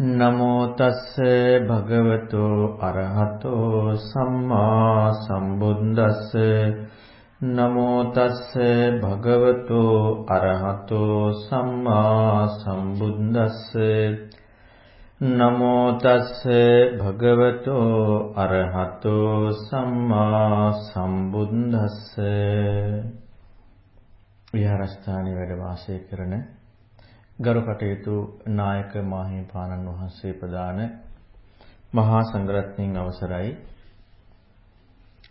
නමෝ තස්ස භගවතෝ අරහතෝ සම්මා සම්බුද්දස්ස. නමෝ තස්ස භගවතෝ අරහතෝ සම්මා සම්බුද්දස්ස. නමෝ තස්ස භගවතෝ අරහතෝ සම්මා සම්බුද්දස්ස. විහාරස්ථානයේ වැඩ වාසය කරන ගරු කටයුතු නායක මාහිමිපාණන් වහන්සේ ප්‍රදාන මහා සංඝරත්නයන් අවසරයි.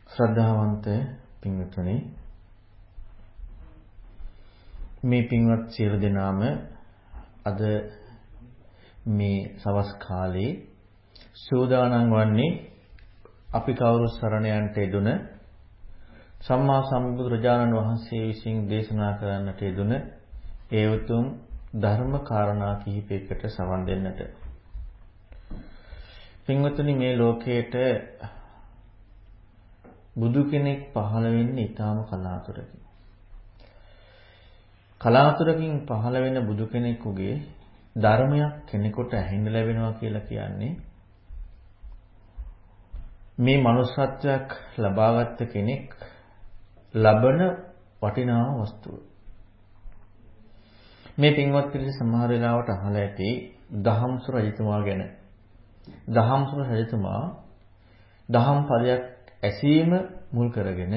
ශ්‍රද්ධාවන්ත පින්වත්නි මේ පින්වත් සියලු දෙනාම අද මේ සවස් කාලේ සූදානම් වන්නේ අපි කවුරු සරණ යන්ට යෙදුන සම්මා සම්බුදුරජාණන් වහන්සේ විසින් දේශනා කරන්නට යෙදුන ඒ උතුම් ධර්ම කාරණා කිහිපයකට සවන් දෙන්නට. පින්වතුනි මේ ලෝකයට බුදු කෙනෙක් පහළ වෙන්නේ ඊටාම කලාතුරකින්. කලාතුරකින් පහළ වෙන බුදු කෙනෙකුගේ ධර්මයක් කෙනෙකුට ඇහෙන්න ලැබෙනවා කියලා කියන්නේ මේ manussත්වයක් ලබාගත් කෙනෙක් ලබන වටිනා වස්තුව. මේ පින්වත් පිරිස සමහර වෙලාවට අහලා ඇති දහම්සු රජතුමා ගැන. දහම්සු රජතුමා දහම් පදයක් ඇසීම මුල් කරගෙන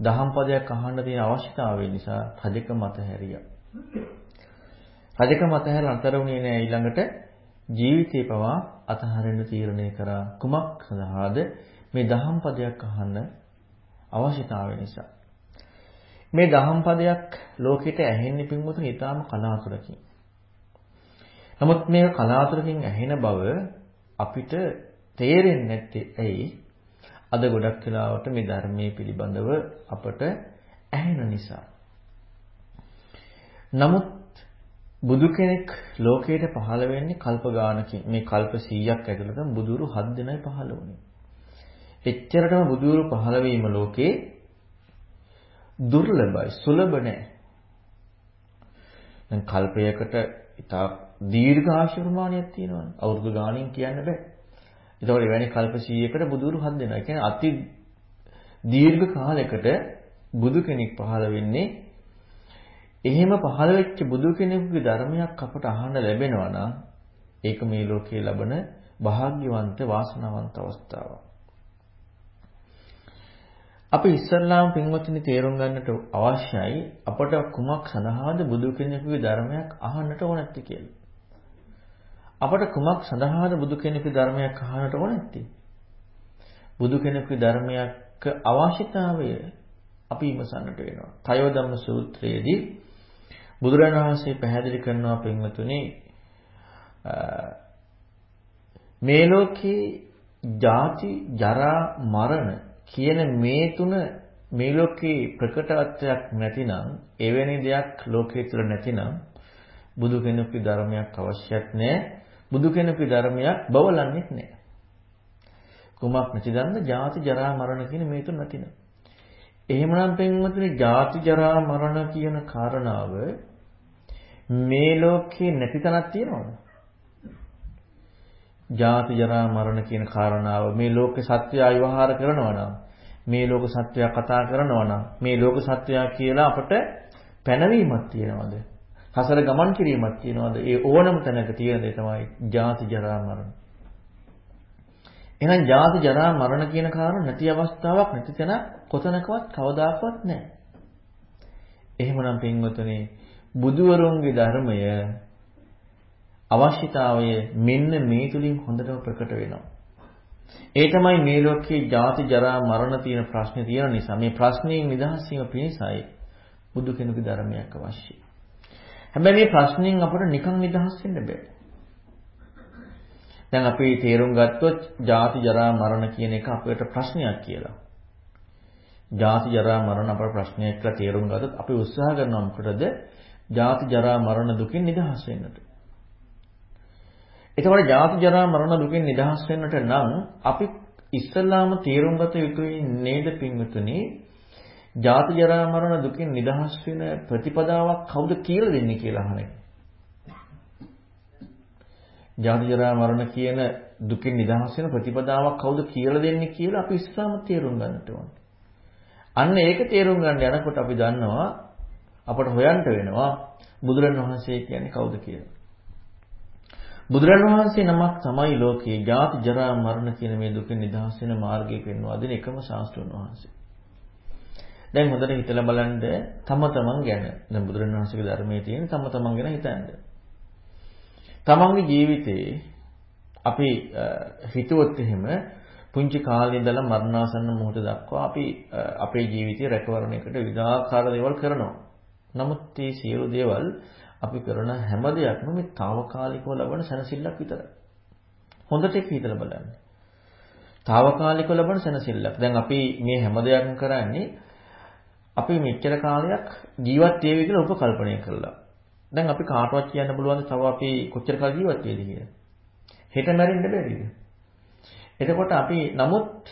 දහම් පදයක් අහන්න තියෙන අවශ්‍යතාවය නිසා රජක මත හැරියා. රජක මත හැර අතර වුණේ නෑ ඊළඟට ජීවිතේ පවා අතහරින්න තීරණය කරා කුමක් සඳහාද මේ දහම් පදයක් අහන්න අවශ්‍යතාවය නිසා. මේ දහම් පදයක් ලෝකෙට ඇහෙන්නේ පින්වතුනි ඊටාම කලාතුරකින්. නමුත් මේක කලාතුරකින් ඇහෙන බව අපිට තේරෙන්නේ නැත්තේ ඇයි? අද ගොඩක් වෙලාවට මේ ධර්මයේ පිළිබඳව අපට ඇහෙන නිසා. නමුත් බුදු කෙනෙක් ලෝකයට පහළ වෙන්නේ කල්ප ගානකින්. මේ කල්ප 100ක් ඇතුළත බුදුරු 7 දෙනයි පහළ වුණේ. එච්චරටම බුදුරු පහළ වීම ලෝකේ දුර්ලභයි සුලභ නැහැ. දැන් කල්පයකට ඉතා දීර්ඝ ආශි ප්‍රමාණයක් තියෙනවානේ. අවුරුදු ගාණින් කියන්න බෑ. ඒතකොට එවැනි කල්ප 100කට බුදුරු හත් දෙනා. ඒ කියන්නේ අති දීර්ඝ කාලයකට බුදු කෙනෙක් පහළ වෙන්නේ එහෙම පහළ වෙච්ච බුදු කෙනෙකුගේ ධර්මයක් අපට අහන්න ලැබෙනවා නම් ඒක මේ ලෝකයේ ලබන වාග්යවන්ත වාසනාවන්ත අවස්ථාවක්. අපි ඉස්සල්ලාම පින්වත්නි තේරුම් ගන්නට අවශ්‍යයි අපට කුමක් සඳහාද බුදු කෙනෙකුගේ ධර්මයක් අහන්නට ඕනැත්තේ කියලා. අපට කුමක් සඳහාද බුදු කෙනෙකුගේ ධර්මයක් අහන්නට ඕනැත්තේ? බුදු කෙනෙකුගේ ධර්මයක අවශ්‍යතාවය අපි විමසන්නට වෙනවා. කයෝ ධම්ම සූත්‍රයේදී බුදුරණන් වහන්සේ පැහැදිලි කරනවා පින්වතුනි මේ ලෝකේ ජාති ජරා මරණ කියන මේ තුන මේ ලෝකේ ප්‍රකටත්වයක් නැතිනම් එවැනි දෙයක් ලෝකයේ තුල නැතිනම් බුදු කෙනෙකුගේ ධර්මයක් අවශ්‍යත් නැහැ. බුදු කෙනෙකුගේ ධර්මයක් බවලන්නේත් නැහැ. කුමක් නැතිදන්න? ජාති ජරා මරණ කියන මේ තුන නැතිනම්. එහෙමනම් පින්වතුනි ජාති ජරා මරණ කියන කාරණාව මේ ලෝකේ නැති තැනක් තියෙනවද? ජාති ජරා මරණ කියන කාරණාව මේ ලෝක සත්‍යය විවහාර කරනවා නම් මේ ලෝක සත්‍යය කතා කරනවා නම් මේ ලෝක සත්‍යය කියලා අපට පැනවීමක් තියෙනවද? හසර ගමන් කිරීමක් තියෙනවද? ඒ ඕනම තැනක තියෙන දේ තමයි ජාති ජරා මරණ. එහෙනම් ජාති ජරා මරණ කියන කාරණා නැති අවස්ථාවක් නැති තැන කොතනකවත් කවදාකවත් නැහැ. එහෙමනම් පින්වතුනි බුදුවරුන්ගේ ධර්මය අවශ්‍යතාවය මෙන්න මේ තුලින් හොඳටම ප්‍රකට වෙනවා. ඒ තමයි මේ ලෝකයේ ජාති ජරා මරණ තියෙන ප්‍රශ්නේ තියෙන නිසා මේ ප්‍රශ්නෙන් නිදහස් වීම පිණිසයි බුදු කෙනෙකුගේ ධර්මයක් අවශ්‍යයි. හැබැයි මේ ප්‍රශ්නෙන් අපට නිකන් නිදහස් වෙන්න බෑ. දැන් අපි තේරුම් ගත්තොත් ජාති ජරා මරණ කියන එක අපිට ප්‍රශ්නයක් කියලා. ජාති ජරා මරණ අපේ ප්‍රශ්නයක් කියලා තේරුම් ගත්තොත් අපි උත්සාහ කරනවා මොකටද? ජාති ජරා මරණ දුකින් නිදහස් වෙන්නට. එතකොට ජාති ජරා මරණ දුකින් නිදහස් වෙන්නට නම් අපි ඉස්සල්ලාම තේරුම් ගත යුතුයි නේද පින්වතුනි? ජාති ජරා මරණ දුකින් නිදහස් වෙන ප්‍රතිපදාවක් කවුද කියලා දෙන්නේ කියලා අහන්නේ. ජාති ජරා මරණ කියන දුකින් නිදහස් වෙන ප්‍රතිපදාවක් කවුද කියලා දෙන්නේ කියලා අපි ඉස්සම තේරුම් ගන්නට ඕනේ. අන්න ඒක තේරුම් ගන්න යනකොට අපි දන්නවා අපට හොයන්න වෙනවා බුදුරණවහන්සේ කියන්නේ කවුද කියලා. බුදුරණවහන්සේ නමක් තමයි ලෝකේ ජාති ජරා මරණ කියන මේ දුකින් නිදහස් වෙන මාර්ගය පෙන්වා දෙන එකම ශාස්ත්‍රඥ වහන්සේ. දැන් හොඳට හිතලා බලන්න තම තමන් ගැන. දැන් බුදුරණවහන්සේගේ ධර්මයේ තියෙන තම තමන් ගැන හිතන්න. තමන්ගේ ජීවිතේ අපි හිතුවොත් එහෙම පුංචි කාලේ ඉඳලා මරණාසන්න මොහොත දක්වා අපි අපේ ජීවිතය රැකවරණයකට විවිධාකාර දේවල් කරනවා. නමුත් මේ සියලු දේවල් අපි කරන හැම දෙයක්ම මේ తాවකාලිකව ලබන සැනසෙල්ලක් විතරයි. හොඳට ඒක හිතලා බලන්න. తాවකාලිකව ලබන සැනසෙල්ලක්. දැන් අපි මේ හැම දෙයක්ම කරන්නේ අපි මෙච්චර කාලයක් ජීවත් වේවි කියලා උපකල්පනය කළා. දැන් අපි කාටවත් කියන්න බලවන්ද තව අපි කොච්චර කාල ජීවත් වෙයිද කියලා. හෙට මැරෙන්න බැරිද? එතකොට අපි නමුත්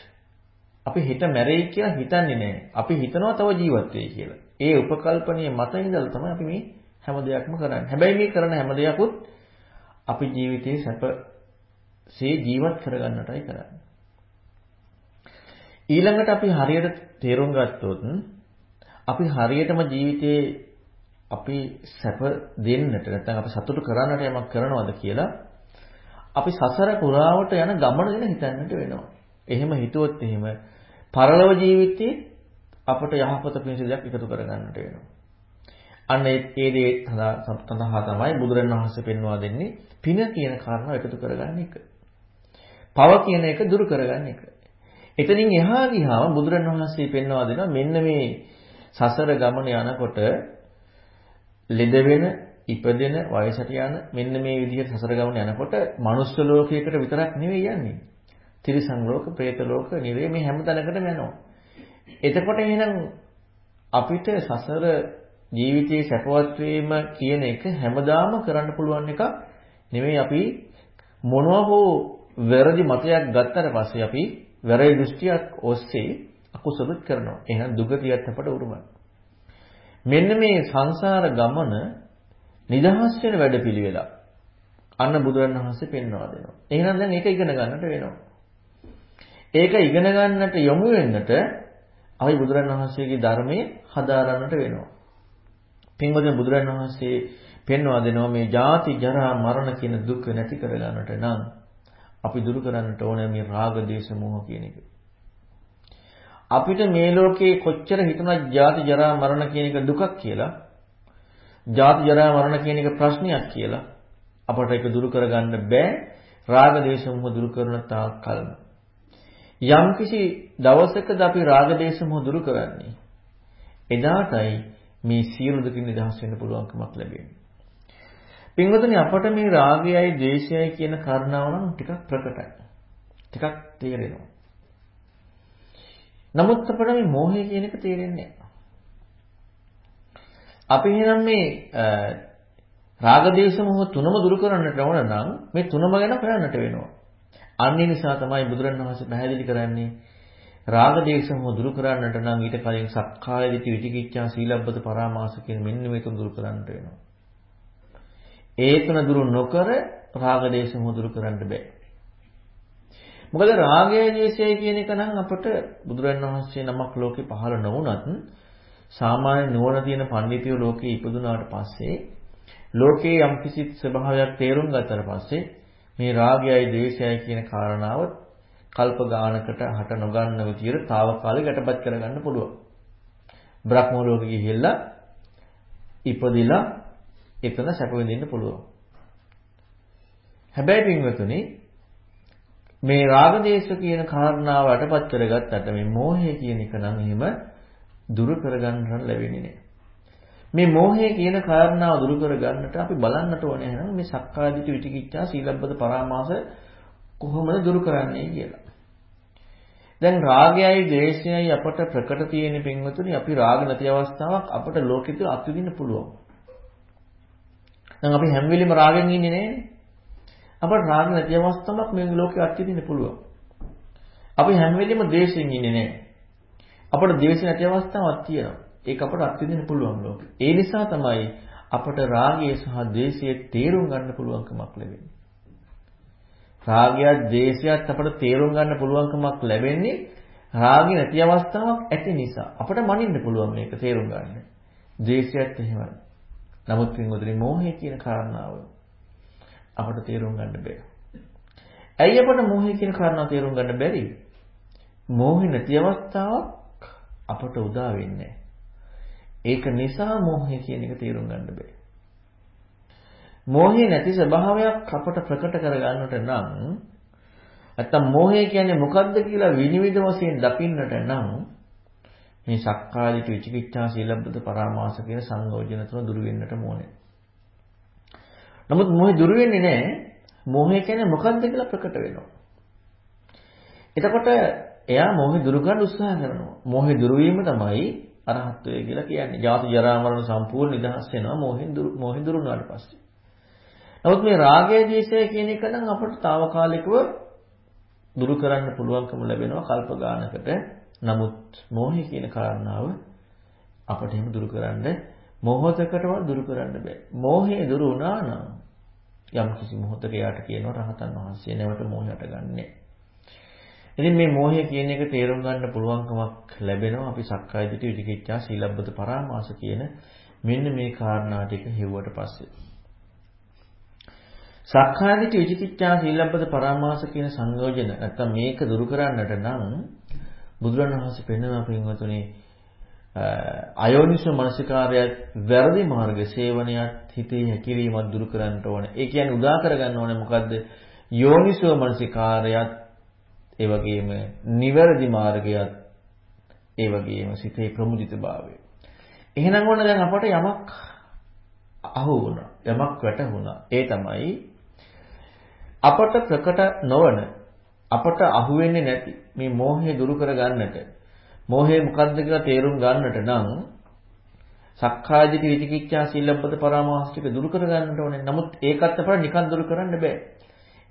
අපි හෙට මැරෙයි කියලා හිතන්නේ නැහැ. අපි හිතනවා තව ජීවත් වෙයි කියලා. ඒ උපකල්පනීය මත ඉඳලා තමයි අපි මේ හැම දෙයක්ම කරන්නේ. හැබැයි මේ කරන හැම දෙයක්ුත් අපි ජීවිතේ සැපසේ ජීවත් කරගන්නටයි කරන්නේ. ඊළඟට අපි හරියට තේරුම් ගත්තොත් අපි හරියටම ජීවිතේ අපි සැප දෙන්නට නැත්නම් අපි සතුටු කරන්නට යමක් කරනවද කියලා අපි සසර පුරාවට යන ගමන ගැන හිතන්නට වෙනවා. එහෙම හිතුවොත් එහෙම පරලොව ජීවිතේ අපට යහපත පිණිස දෙයක් එකතු කරගන්නට වෙනවා. අන්න ඒ ඒ දේ සඳහා තමයි බුදුරණවහන්සේ පෙන්වා දෙන්නේ පින කියන කාරණාව එකතු කරගන්න එක. පව කියන එක දුරු කරගන්න එක. එතනින් එහා ගියාම බුදුරණවහන්සේ පෙන්වා දෙනවා මෙන්න මේ සසර ගමන යනකොට ලෙඩ වෙන, ඉපදෙන, වයසට යන මෙන්න මේ විදිහට සසර ගමන යනකොට මනුස්ස ලෝකයකට විතරක් නෙවෙයි යන්නේ. තිරිසන් ලෝක, പ്രേත ලෝක, නිරේ මේ හැම තැනකටම යනවා. එතකොට එහෙනම් අපිට සසර ජීවිතයේ සැපවත් වීම කියන එක හැමදාම කරන්න පුළුවන් එකක් නෙමෙයි අපි මොනවා හෝ වැරදි මතයක් ගත්තට පස්සේ අපි වැරදි දෘෂ්ටියක් ඔස්සේ අකුසලත් කරනවා. එහෙනම් දුගතියත් අපට උරුමයි. මෙන්න මේ සංසාර ගමන නිදහස් වෙන වැඩපිළිවෙලක්. අන්න බුදුරණවහන්සේ පෙන්වා දෙනවා. එහෙනම් දැන් ඒක ඉගෙන ගන්නට වෙනවා. ඒක ඉගෙන ගන්නට යොමු වෙන්නට අපි බුදුරණවහන්සේගේ ධර්මයේ හදාරන්නට වෙනවා. පින්වතුනි බුදුරණවහන්සේ පෙන්වා දෙනවා මේ ජාති ජරා මරණ කියන දුක් නැති කරගන්නට නම් අපි දුරු කරන්නට ඕනේ මේ රාග දේශ මොහ කියන එක. අපිට මේ ලෝකේ කොච්චර හිතුණා ජාති ජරා මරණ කියන එක දුකක් කියලා ජාති ජරා මරණ කියන එක ප්‍රශ්නයක් කියලා අපට ඒක දුරු කරගන්න බෑ. රාග දේශ මොහ දුරු කරන තාක් කල්ම යම්කිසි දවසකද අපි රාග දේශ මොහ දුරු කරන්නේ? එදාටයි මේ සියලු දුකින් නිදහස් වෙන්න පුළුවන්කමක් ලැබෙන්නේ පින්වතුනි අපට මේ රාගයයි ද්වේෂයයි කියන කාරණාව නම් ටිකක් ප්‍රකටයි ටිකක් තේරෙනවා නමුත් අපිට මේ මෝහය කියන එක තේරෙන්නේ නැහැ. අපි එහෙනම් මේ රාග දේශ මොහ තුනම දුරු කරන්නට ඕන නම් මේ තුනම ගැන හොයන්නට වෙනවා. අන්නේ නිසා තමයි බුදුරණවහන්සේ පැහැදිලි කරන්නේ රාග දේශ මොහ දුරු කරන්නට නම් ඊට කලින් සක්කාය දිට්ඨි විචිකිච්ඡා සීලබ්බත පරාමාස කියන මෙන්න මේ තුන දුරු කරන්නට වෙනවා. ඒ තුන දුරු නොකර රාග දේශ මොහ දුරු කරන්න බෑ. මොකද රාගය ද්වේෂය කියන එක නම් අපට බුදුරන් වහන්සේ නමක් ලෝකේ පහළ නොවුනත් සාමාන්‍ය නුවණ තියෙන පඬිතුයෝ ලෝකේ ඉපදුනාට පස්සේ ලෝකේ යම්කිසි ස්වභාවයක් තේරුම් ගත්තට පස්සේ මේ රාගයයි ද්වේෂයයි කියන කාරණාව කල්ප ගානකට හට නොගන්න විදියට తాවකාලික යටපත් කරගන්න පුළුවන්. බ්‍රහ්ම ලෝකෙ ගිහිල්ලා ඉපදිලා එතන සැප විඳින්න පුළුවන්. හැබැයි පින්වතුනි මේ රාගදේශ කියන කාරණාව අටපත් කරගත්තට මේ මෝහය කියන එක නම් එහෙම දුරු කරගන්න ලැබෙන්නේ නැහැ. මේ මෝහය කියන කාරණාව දුරු කරගන්නට අපි බලන්නට ඕනේ එහෙනම් මේ සක්කාදිට විචිකිච්ඡා සීලබ්බත පරාමාස කොහොමද දුරු කරන්නේ කියලා. දැන් රාගයයි ද්වේෂයයි අපට ප්‍රකට තියෙන පින්වතුනි අපි රාග නැති අවස්ථාවක් අපට ලෝකෙට අත්විඳින්න පුළුවන්. දැන් අපි හැම වෙලෙම රාගෙන් ඉන්නේ නෑනේ. අපට රාග නැති අවස්ථාවක් මේ ලෝකේ අත්විඳින්න පුළුවන්. අපි හැම වෙලෙම ද්වේෂයෙන් ඉන්නේ නැහැ. අපට ද්වේෂ නැති අවස්ථාවක් තියෙනවා. ඒක අපට අත්විඳින්න පුළුවන් ලෝකේ. ඒ නිසා තමයි අපට රාගය සහ ද්වේෂය තේරුම් ගන්න පුළුවන්කමක් ලැබෙන්නේ. රාගයත් ද්වේෂයත් අපට තේරුම් ගන්න පුළුවන්කමක් ලැබෙන්නේ රාගය නැති අවස්ථාවක් ඇති නිසා. අපට මනින්න පුළුවන් මේක තේරුම් ගන්න. ද්වේෂයත් එහෙමයි. නමුත් පින්වතුනි මෝහය කියන කාරණාව අපට තේරුම් ගන්න බෑ. ඇයි අපට මෝහය කියන කාරණාව තේරුම් ගන්න බැරි? මෝහය නැති අවස්ථාවක් අපට උදා වෙන්නේ ඒක නිසා මෝහය කියන එක තේරුම් ගන්න බෑ. මෝහය නැති ස්වභාවයක් අපට ප්‍රකට කරගන්නට නම් නැත්තම් මෝහය කියන්නේ මොකක්ද කියලා විනිවිද වශයෙන් දකින්නට නම් මේ සක්කාදිට විචිකිච්ඡා සීලබ්බත පරාමාස කියන සංයෝජන තුන දුරු වෙන්නට ඕනේ. නමුත් මෝහය දුරු වෙන්නේ නැහැ. මෝහය කියන්නේ මොකක්ද කියලා ප්‍රකට වෙනවා. එතකොට එයා මෝහය දුරු කරන්න උත්සාහ කරනවා. මෝහය දුරු වීම තමයි අරහත්ත්වය කියලා කියන්නේ. ජාති ජරා මරණ සම්පූර්ණ නිදහස් වෙනවා මෝහෙන් දුරු මෝහෙන් දුරු වුණාට පස්සේ. නමුත් මේ රාගය ද්වේෂය කියන එක නම් අපට తాවකාලිකව දුරු කරන්න පුළුවන්කම ලැබෙනවා කල්ප ගානකට. නමුත් මෝහය කියන කාරණාව අපට එහෙම දුරු කරන්න මොහොතකටවත් දුරු කරන්න බෑ. මෝහය දුරු වුණා නම් යම් කිසි මොහොතක යාට කියනවා රහතන් වහන්සේ නැවත මෝහයට ගන්නෑ. ඉතින් මේ මෝහය කියන එක තේරුම් ගන්න පුළුවන්කමක් ලැබෙනවා අපි සක්කාය දිට්ඨි විචිකිච්ඡා සීලබ්බත පරාමාස කියන මෙන්න මේ කාරණා ටික හෙව්වට පස්සේ සක්කාදිට විචිකිච්ඡා සීලබ්බත පරාමාස කියන සංයෝජන නැත්තම් මේක දුරු කරන්නට නම් බුදුරණවහන්සේ පෙන්වන පින්වතුනි අයෝනිසෝ මනසිකාරයත් වැරදි මාර්ග සේවනයත් හිතේ හැකිරීමත් දුරු කරන්නට ඕනේ. ඒ කියන්නේ උදා කරගන්න ඕනේ මොකද්ද? යෝනිසෝ මනසිකාරයත් ඒ වගේම නිවැරදි මාර්ගයත් ඒ වගේම සිතේ ප්‍රමුදිතභාවය. එහෙනම් ඕන දැන් අපට යමක් අහු වුණා. යමක් වැටහුණා. ඒ තමයි අපට ප්‍රකට නොවන අපට අහුවෙන්නේ නැති මේ මෝහය දුරු කර ගන්නට මෝහය මොකද්ද කියලා තේරුම් ගන්නට නම් සක්කායදික විචිකිච්ඡා සීලබ්බත පරාමාස්තික දුරු කර ගන්නට ඕනේ. නමුත් ඒකත් අපට නිකන් දුරු කරන්න බෑ.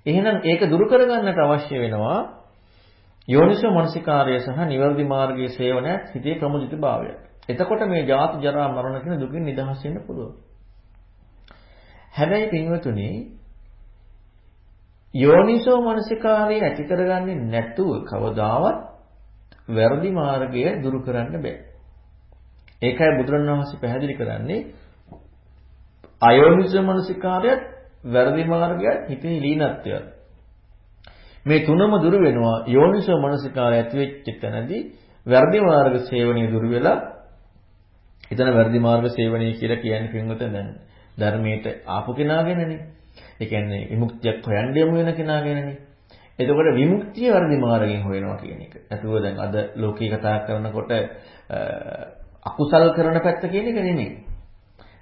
එහෙනම් ඒක දුරු කර ගන්නට අවශ්‍ය වෙනවා යෝනිසෝ මනසිකාර්යය සහ නිවර්දි මාර්ගයේ සේවනයත් හිතේ ප්‍රමුදිතභාවය. එතකොට මේ ජාති ජරා මරණ කියන දුකින් නිදහස් වෙන්න පුළුවන්. හැබැයි පින්වතුනි යෝනිසෝ මනසිකාරය ඇති කරගන්නේ නැතුව කවදාවත් වැරදි මාර්ගය දුරු කරන්න බෑ. ඒකයි බුදුරණවහන්සේ පැහැදිලි කරන්නේ අයෝනිසෝ මනසිකාරයත් වැරදි මාර්ගයත් හිතේ ලීනත්වයත්. මේ තුනම දුරු වෙනවා යෝනිසෝ මනසිකාරය ඇති වෙච්ච තැනදී වැරදි මාර්ග සේවනයේ දුරු වෙලා එතන වැරදි මාර්ග සේවනයේ කියලා කියන්නේ පින්වත දැන් ධර්මයට ආපු කෙනාගෙනනේ. ඒ කියන්නේ විමුක්තියක් හොයන්න යමු වෙන කෙනා ගැනනේ. එතකොට විමුක්තිය වර්ධි මාර්ගයෙන් හොයනවා කියන එක. නැතුව දැන් අද ලෝකේ කතා කරනකොට අකුසල් කරන පැත්ත කියන එක නෙමෙයි.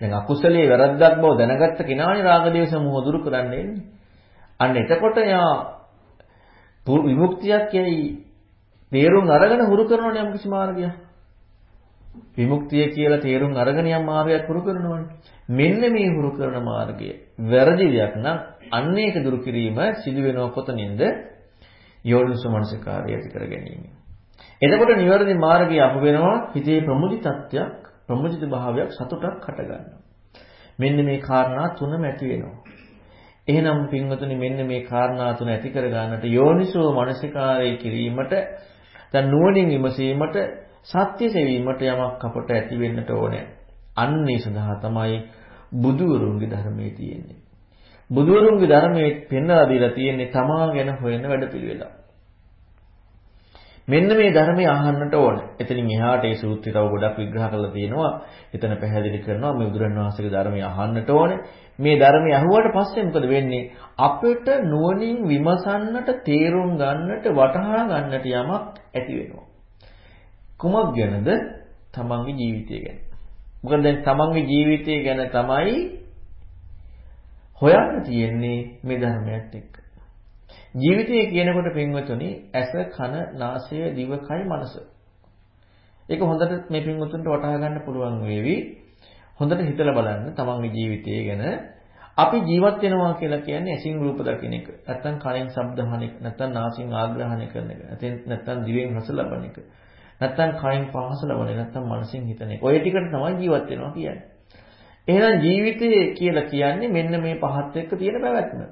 දැන් අකුසලයේ වැරද්දක් බව දැනගත්ත කෙනානේ රාගදේශ මොහ දුරු කරන්න එන්නේ. අන්න එතකොට යා විමුක්තියක් යයි තේරුම් අරගෙන හුරු කරනවනේ යම් කිසි මාර්ගයක්. විමුක්තිය කියලා තේරුම් අරගෙන යම් මාර්ගයක් හුරු කරනවනේ. මෙන්න මේ හුරු කරන මාර්ගය වැරදි දෙයක් නම් අන්න ඒක දුරු කිරීම සිදු වෙනව කොතනින්ද? යෝනිසෝ මනසිකාරය ඇති කර ගැනීම. එතකොට නිවැරදි මාර්ගය අප වෙනවා හිතේ ප්‍රමුදිතත්වයක්, ප්‍රමුදිත භාවයක් සතුටක් හට ගන්නවා. මෙන්න මේ කාරණා තුනම ඇති වෙනවා. එහෙනම් පින්වතුනි මෙන්න මේ කාරණා තුන ඇති කර ගන්නට යෝනිසෝ මනසිකාරය කිරීමට දැන් නුවණින් විමසීමට සත්‍ය සෙවීමට යමක් අපට ඇති වෙන්නට ඕනේ. අන්නේ සඳහා තමයි බුදුවරුන්ගේ ධර්මයේ තියෙන්නේ. බුදුවරුන්ගේ ධර්මයේ පෙන්වලා දීලා තියෙන්නේ තමා ගැන හොයන වැඩපිළිවෙල. මෙන්න මේ ධර්මය අහන්නට ඕන. එතනින් එහාට ඒ සූත්‍රය තව ගොඩක් විග්‍රහ කරලා තියෙනවා. එතන පැහැදිලි කරනවා මේ බුදුරණවහන්සේගේ ධර්මය අහන්නට ඕනේ. මේ ධර්මය අහුවට පස්සේ මොකද වෙන්නේ? අපිට නුවණින් විමසන්නට, තේරුම් ගන්නට, වටහා ගන්නට යමක් ඇති වෙනවා. කුමක් ගැනද? තමන්ගේ ජීවිතය ගැන. මොකද දැන් තමන්ගේ ජීවිතය ගැන තමයි හොයන්න තියෙන්නේ මේ ධර්මයත් එක්ක. ජීවිතය කියනකොට පින්වතුනි ඇස කන නාසය දිව කය මනස. ඒක හොඳට මේ පින්වතුන්ට වටහා ගන්න පුළුවන් වේවි. හොඳට හිතලා බලන්න තමන්ගේ ජීවිතය ගැන අපි ජීවත් වෙනවා කියලා කියන්නේ ඇසින් රූප දකින එක. නැත්තම් කනෙන් ශබ්ද අහන එක. නැත්තම් නාසයෙන් ආග්‍රහණය කරන එක. නැත්තම් දිවෙන් රස ලබන එක. නැත්තම් කයින් පහස ලබන්නේ නැත්තම් මනසින් හිතන්නේ. ඔය ටිකට තමයි ජීවත් වෙනවා කියන්නේ. එහෙනම් ජීවිතය කියලා කියන්නේ මෙන්න මේ පහත් එක්ක තියෙන පැවැත්ම.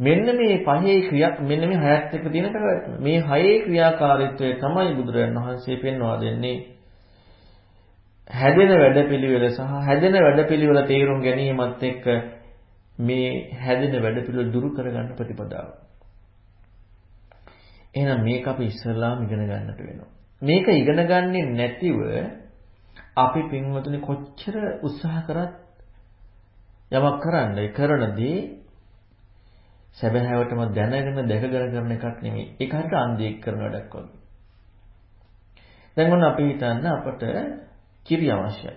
මෙන්න මේ පහේ ක්‍රියා මෙන්න මේ හයත් එක්ක තියෙන පැවැත්ම. මේ හයේ ක්‍රියාකාරීත්වය තමයි බුදුරජාණන් වහන්සේ පෙන්වා දෙන්නේ. හැදෙන වැඩපිළිවෙල සහ හැදෙන වැඩපිළිවෙල තේරුම් ගැනීමත් එක්ක මේ හැදෙන වැඩපිළිවෙල දුරු කරගන්න ප්‍රතිපදාව. එහෙනම් මේක අපි ඉස්සෙල්ලාම ඉගෙන ගන්නට වෙනවා. මේක ඉගෙන ගන්නේ නැතිව අපි පින්වතුනි කොච්චර උත්සාහ කරත් යමක් කරන්න කරනදී සැබෑවටම දැනගෙන දැකගෙන කරන එකක් නෙමෙයි. ඒක හරියට අන්ධයෙක් කරන වැඩක් වගේ. දැන් මොන අපි හිතන්න අපට කිරි අවශ්‍යයි.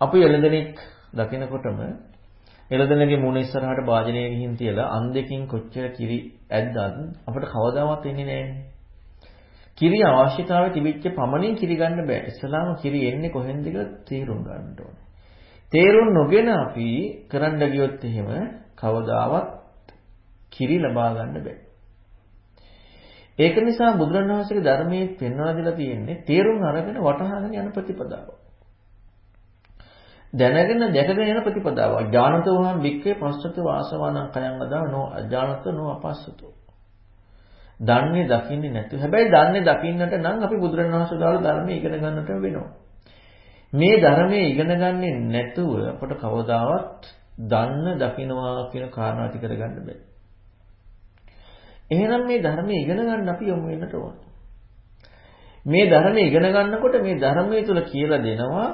අපි එළදෙනෙක් දකිනකොටම එළදෙනගේ මුණ ඉස්සරහට වාජනය ගිහින් තියලා අන්දකින් කොච්චර කිරි ඇද්දත් අපිට කවදාවත් එන්නේ නැහැ. කිරි අවශ්‍යතාවය තිබිච්ච පමණින් කිරි ගන්න බෑ. ඉස්ලාම කිරි එන්නේ කොහෙන්ද කියලා තේරුම් ගන්න ඕනේ. තේරුම් නොගෙන අපි කරන්න ගියොත් එහෙම කවදාවත් කිරි ලබා ගන්න බෑ. ඒක නිසා බුදුරණවහන්සේගේ ධර්මයේ පෙන්වලා දීලා තියෙන්නේ තේරුම් අරගෙන වටහාගෙන යන ප්‍රතිපදාව. දැනගෙන දැකගෙන යන ප්‍රතිපදාව. ඥානතෝ වහම් වික්කේ පස්සත වාසවානං කයං අදා නෝ අඥානත නෝ අපස්සතෝ. දන්නේ දකින්නේ නැතු. හැබැයි දන්නේ දකින්නට නම් අපි බුදුරණවහන්සේ දාලා ධර්මයේ ඉගෙන ගන්නට වෙනවා. මේ ධර්මයේ ඉගෙන ගන්නේ නැතුව අපට කවදාවත් දන්න දකින්නවා කියන කාරණා ටික කරගන්න බෑ. එහෙනම් මේ ධර්මයේ ඉගෙන ගන්න අපි යොමු වෙන්නට ඕන. මේ ධර්මයේ ඉගෙන ගන්නකොට මේ ධර්මයේ තුල කියලා දෙනවා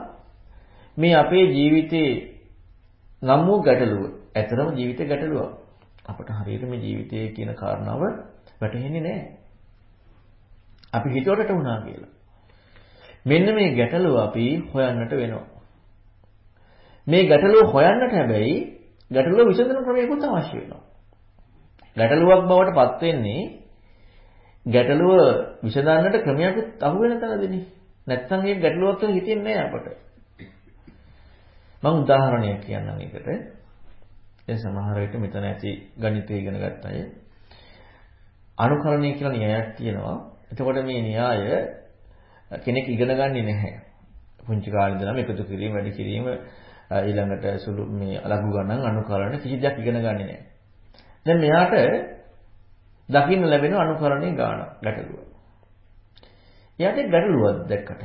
මේ අපේ ජීවිතේ නම් වූ ගැටලුව. ඇතරම ජීවිතේ ගැටලුවක්. අපට හරියට මේ ජීවිතයේ කියන කාරණාව වැටහෙන්නේ නැහැ. අපි හිතුවටට වුණා කියලා. මෙන්න මේ ගැටලුව අපි හොයන්නට වෙනවා. මේ ගැටලුව හොයන්නට හැබැයි ගැටලුව විසඳන ක්‍රමයකට අවශ්‍ය වෙනවා. ගැටලුවක් බවට පත් වෙන්නේ ගැටලුව විසඳන්නට ක්‍රමයක්ත් අහු වෙන තැනදීනේ. නැත්තම් මේ ගැටලුවක් කියලා හිතෙන්නේ නැහැ අපට. මම උදාහරණයක් කියන්නම් ඒකට. දැන් සමහර විට මෙතන ඇති ගණිතය ඉගෙන ගත්ත අය අනුකරණය කියලා න්‍යායක් තියෙනවා. එතකොට මේ න්‍යාය කෙනෙක් ඉගෙන ගන්නේ නැහැ. පුංචි කාලේ ඉඳලම එකතු කිරීම, වැඩි කිරීම, ඊළඟට සුළු මේ ලඝු ගණන් අනුකරණ කිසි දෙයක් ඉගෙන ගන්නේ නැහැ. දැන් මෙයාට දකින්න ලැබෙන අනුකරණේ ගාන ගැටලුව. එයාට ගැටලුවක් දැක්කට.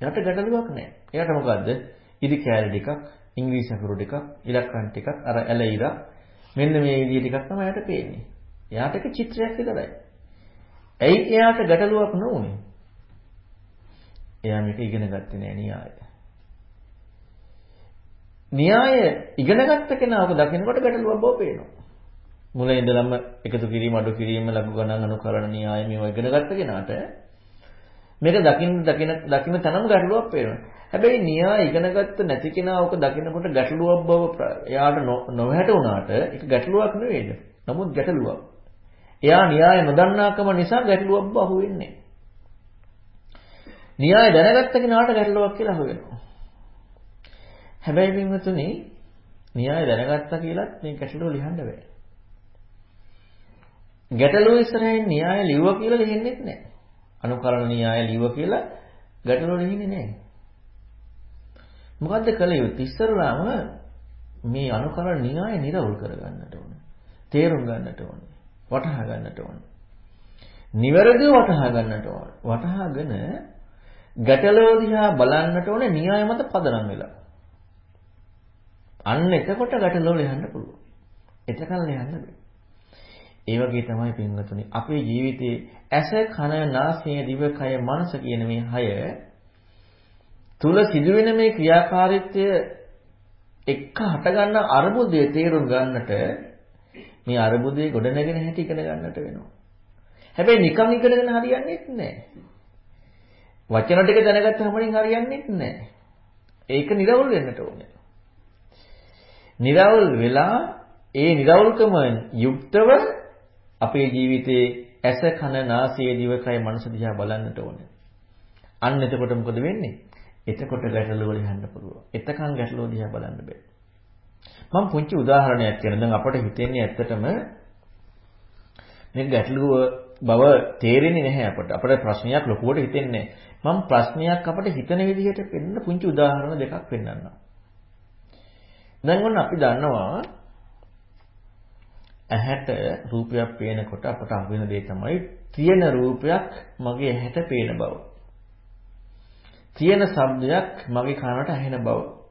එයාට ගැටලුවක් නැහැ. එයාට මොකද්ද? ඉදි කෑලි ටිකක්, ඉංග්‍රීසි අකුරු ටිකක්, ඉලක්කම් ටිකක්, අර ඇල ඉර මෙන්න මේ විදිය ටිකක් තමයි එයාට පේන්නේ. එයාට ඒක චිත්‍රයක් විතරයි. ඇයි එයාට ගැටලුවක් නොඋනේ? එයා මේක ඉගෙන ගත්තේ නෑ න්‍යාය. න්‍යාය ඉගෙන ගත්ත කෙනා ඔක දකිනකොට ගැටලුවක් බව පේනවා. මුලින් ඉඳලම එකතු කිරීම අඩු කිරීම ලඝු ගණන් අනුකරණ න්‍යාය මේවා ඉගෙන ගත්ත කෙනාට මේක දකින්න දකින දකින්න තනම ගැටලුවක් පේනවා. හැබැයි න්‍යාය ඉගෙන ගත්ත නැති කෙනා ඔක දකිනකොට ගැටලුවක් බව එයාට නොහැට උනාට ඒක ගැටලුවක් නෙවෙයිද? නමුත් ගැටලුවක්. එයා න්‍යාය නොදන්නාකම නිසා ගැටලුවක් බව අහුවෙන්නේ. න්‍යාය දැනගත්ත කෙනාට ගැටලුවක් කියලා අහුවෙනවා. හැබැයි පින්වතුනි න්‍යාය දැනගත්තා කියලත් මේ ගැටලුව ලියන්න බෑ. ගැටලුව ඉස්සරහින් න්‍යාය ලිව්ව කියලා ලියන්නෙත් නෑ. අනුකරණ න්‍යාය ලිව්ව කියලා ගැටලුව ලියන්නේ නෑ. මොකද්ද කළ යුත්තේ? ඉස්සරලාම මේ අනුකරණ න්‍යාය නිරවුල් කරගන්නට ඕන. තේරුම් ගන්නට ඕන. වටහා ගන්නට ඕන. නිවැරදිව වටහා ගන්නට ඕන. වටහාගෙන ගැටලුව දිහා බලන්නට ඕනේ න්‍යාය මත පදනම් වෙලා. අන්න එතකොට ගැටලුව ලියන්න පුළුවන්. එතකල් ලියන්න බෑ. ඒ වගේ තමයි පින්වතුනි අපේ ජීවිතයේ ඇස කන නාසය දිවකය මනස කියන මේ හය තුල සිදුවෙන මේ ක්‍රියාකාරීත්වය එක්ක හටගන්න අරුබුදය තේරුම් ගන්නට මේ අරුබුදේ ගොඩනගෙන හැටි ඉගෙන ගන්නට වෙනවා. හැබැයි නිකන් ඉගෙනගෙන හරියන්නේ නැහැ. වචන ටික දැනගත්තම හරියන්නේ නැහැ. ඒක නිරවුල් වෙන්නට ඕනේ. නිරවුල් වෙලා ඒ නිරවුල්කම යුක්තව අපේ ජීවිතේ ඇස කන නාසය දිවකය මනස දිහා බලන්නට ඕනේ. අන්න එතකොට මොකද වෙන්නේ? එතකොට ගැටලුව ලියන්න පුළුවන්. එතකන් ගැටලුව දිහා බලන්න බෑ. මම පුංචි උදාහරණයක් කියන්න. දැන් අපට හිතෙන්නේ ඇත්තටම මේ ගැටලුව බව තේරෙන්නේ නැහැ අපට. අපට ප්‍රශ්නයක් ලොකුවට හිතෙන්නේ මම ප්‍රශ්නයක් අපට හිතන විදිහට පෙන්න පුංචි උදාහරණ දෙකක් පෙන්නන්නම්. දැන් ඔන්න අපි දන්නවා ඇහැට රූපයක් පේනකොට අපට අහුවෙන දේ තමයි තියෙන රූපයක් මගේ ඇහැට පේන බව. තියෙන ශබ්දයක් මගේ කනට ඇහෙන බව.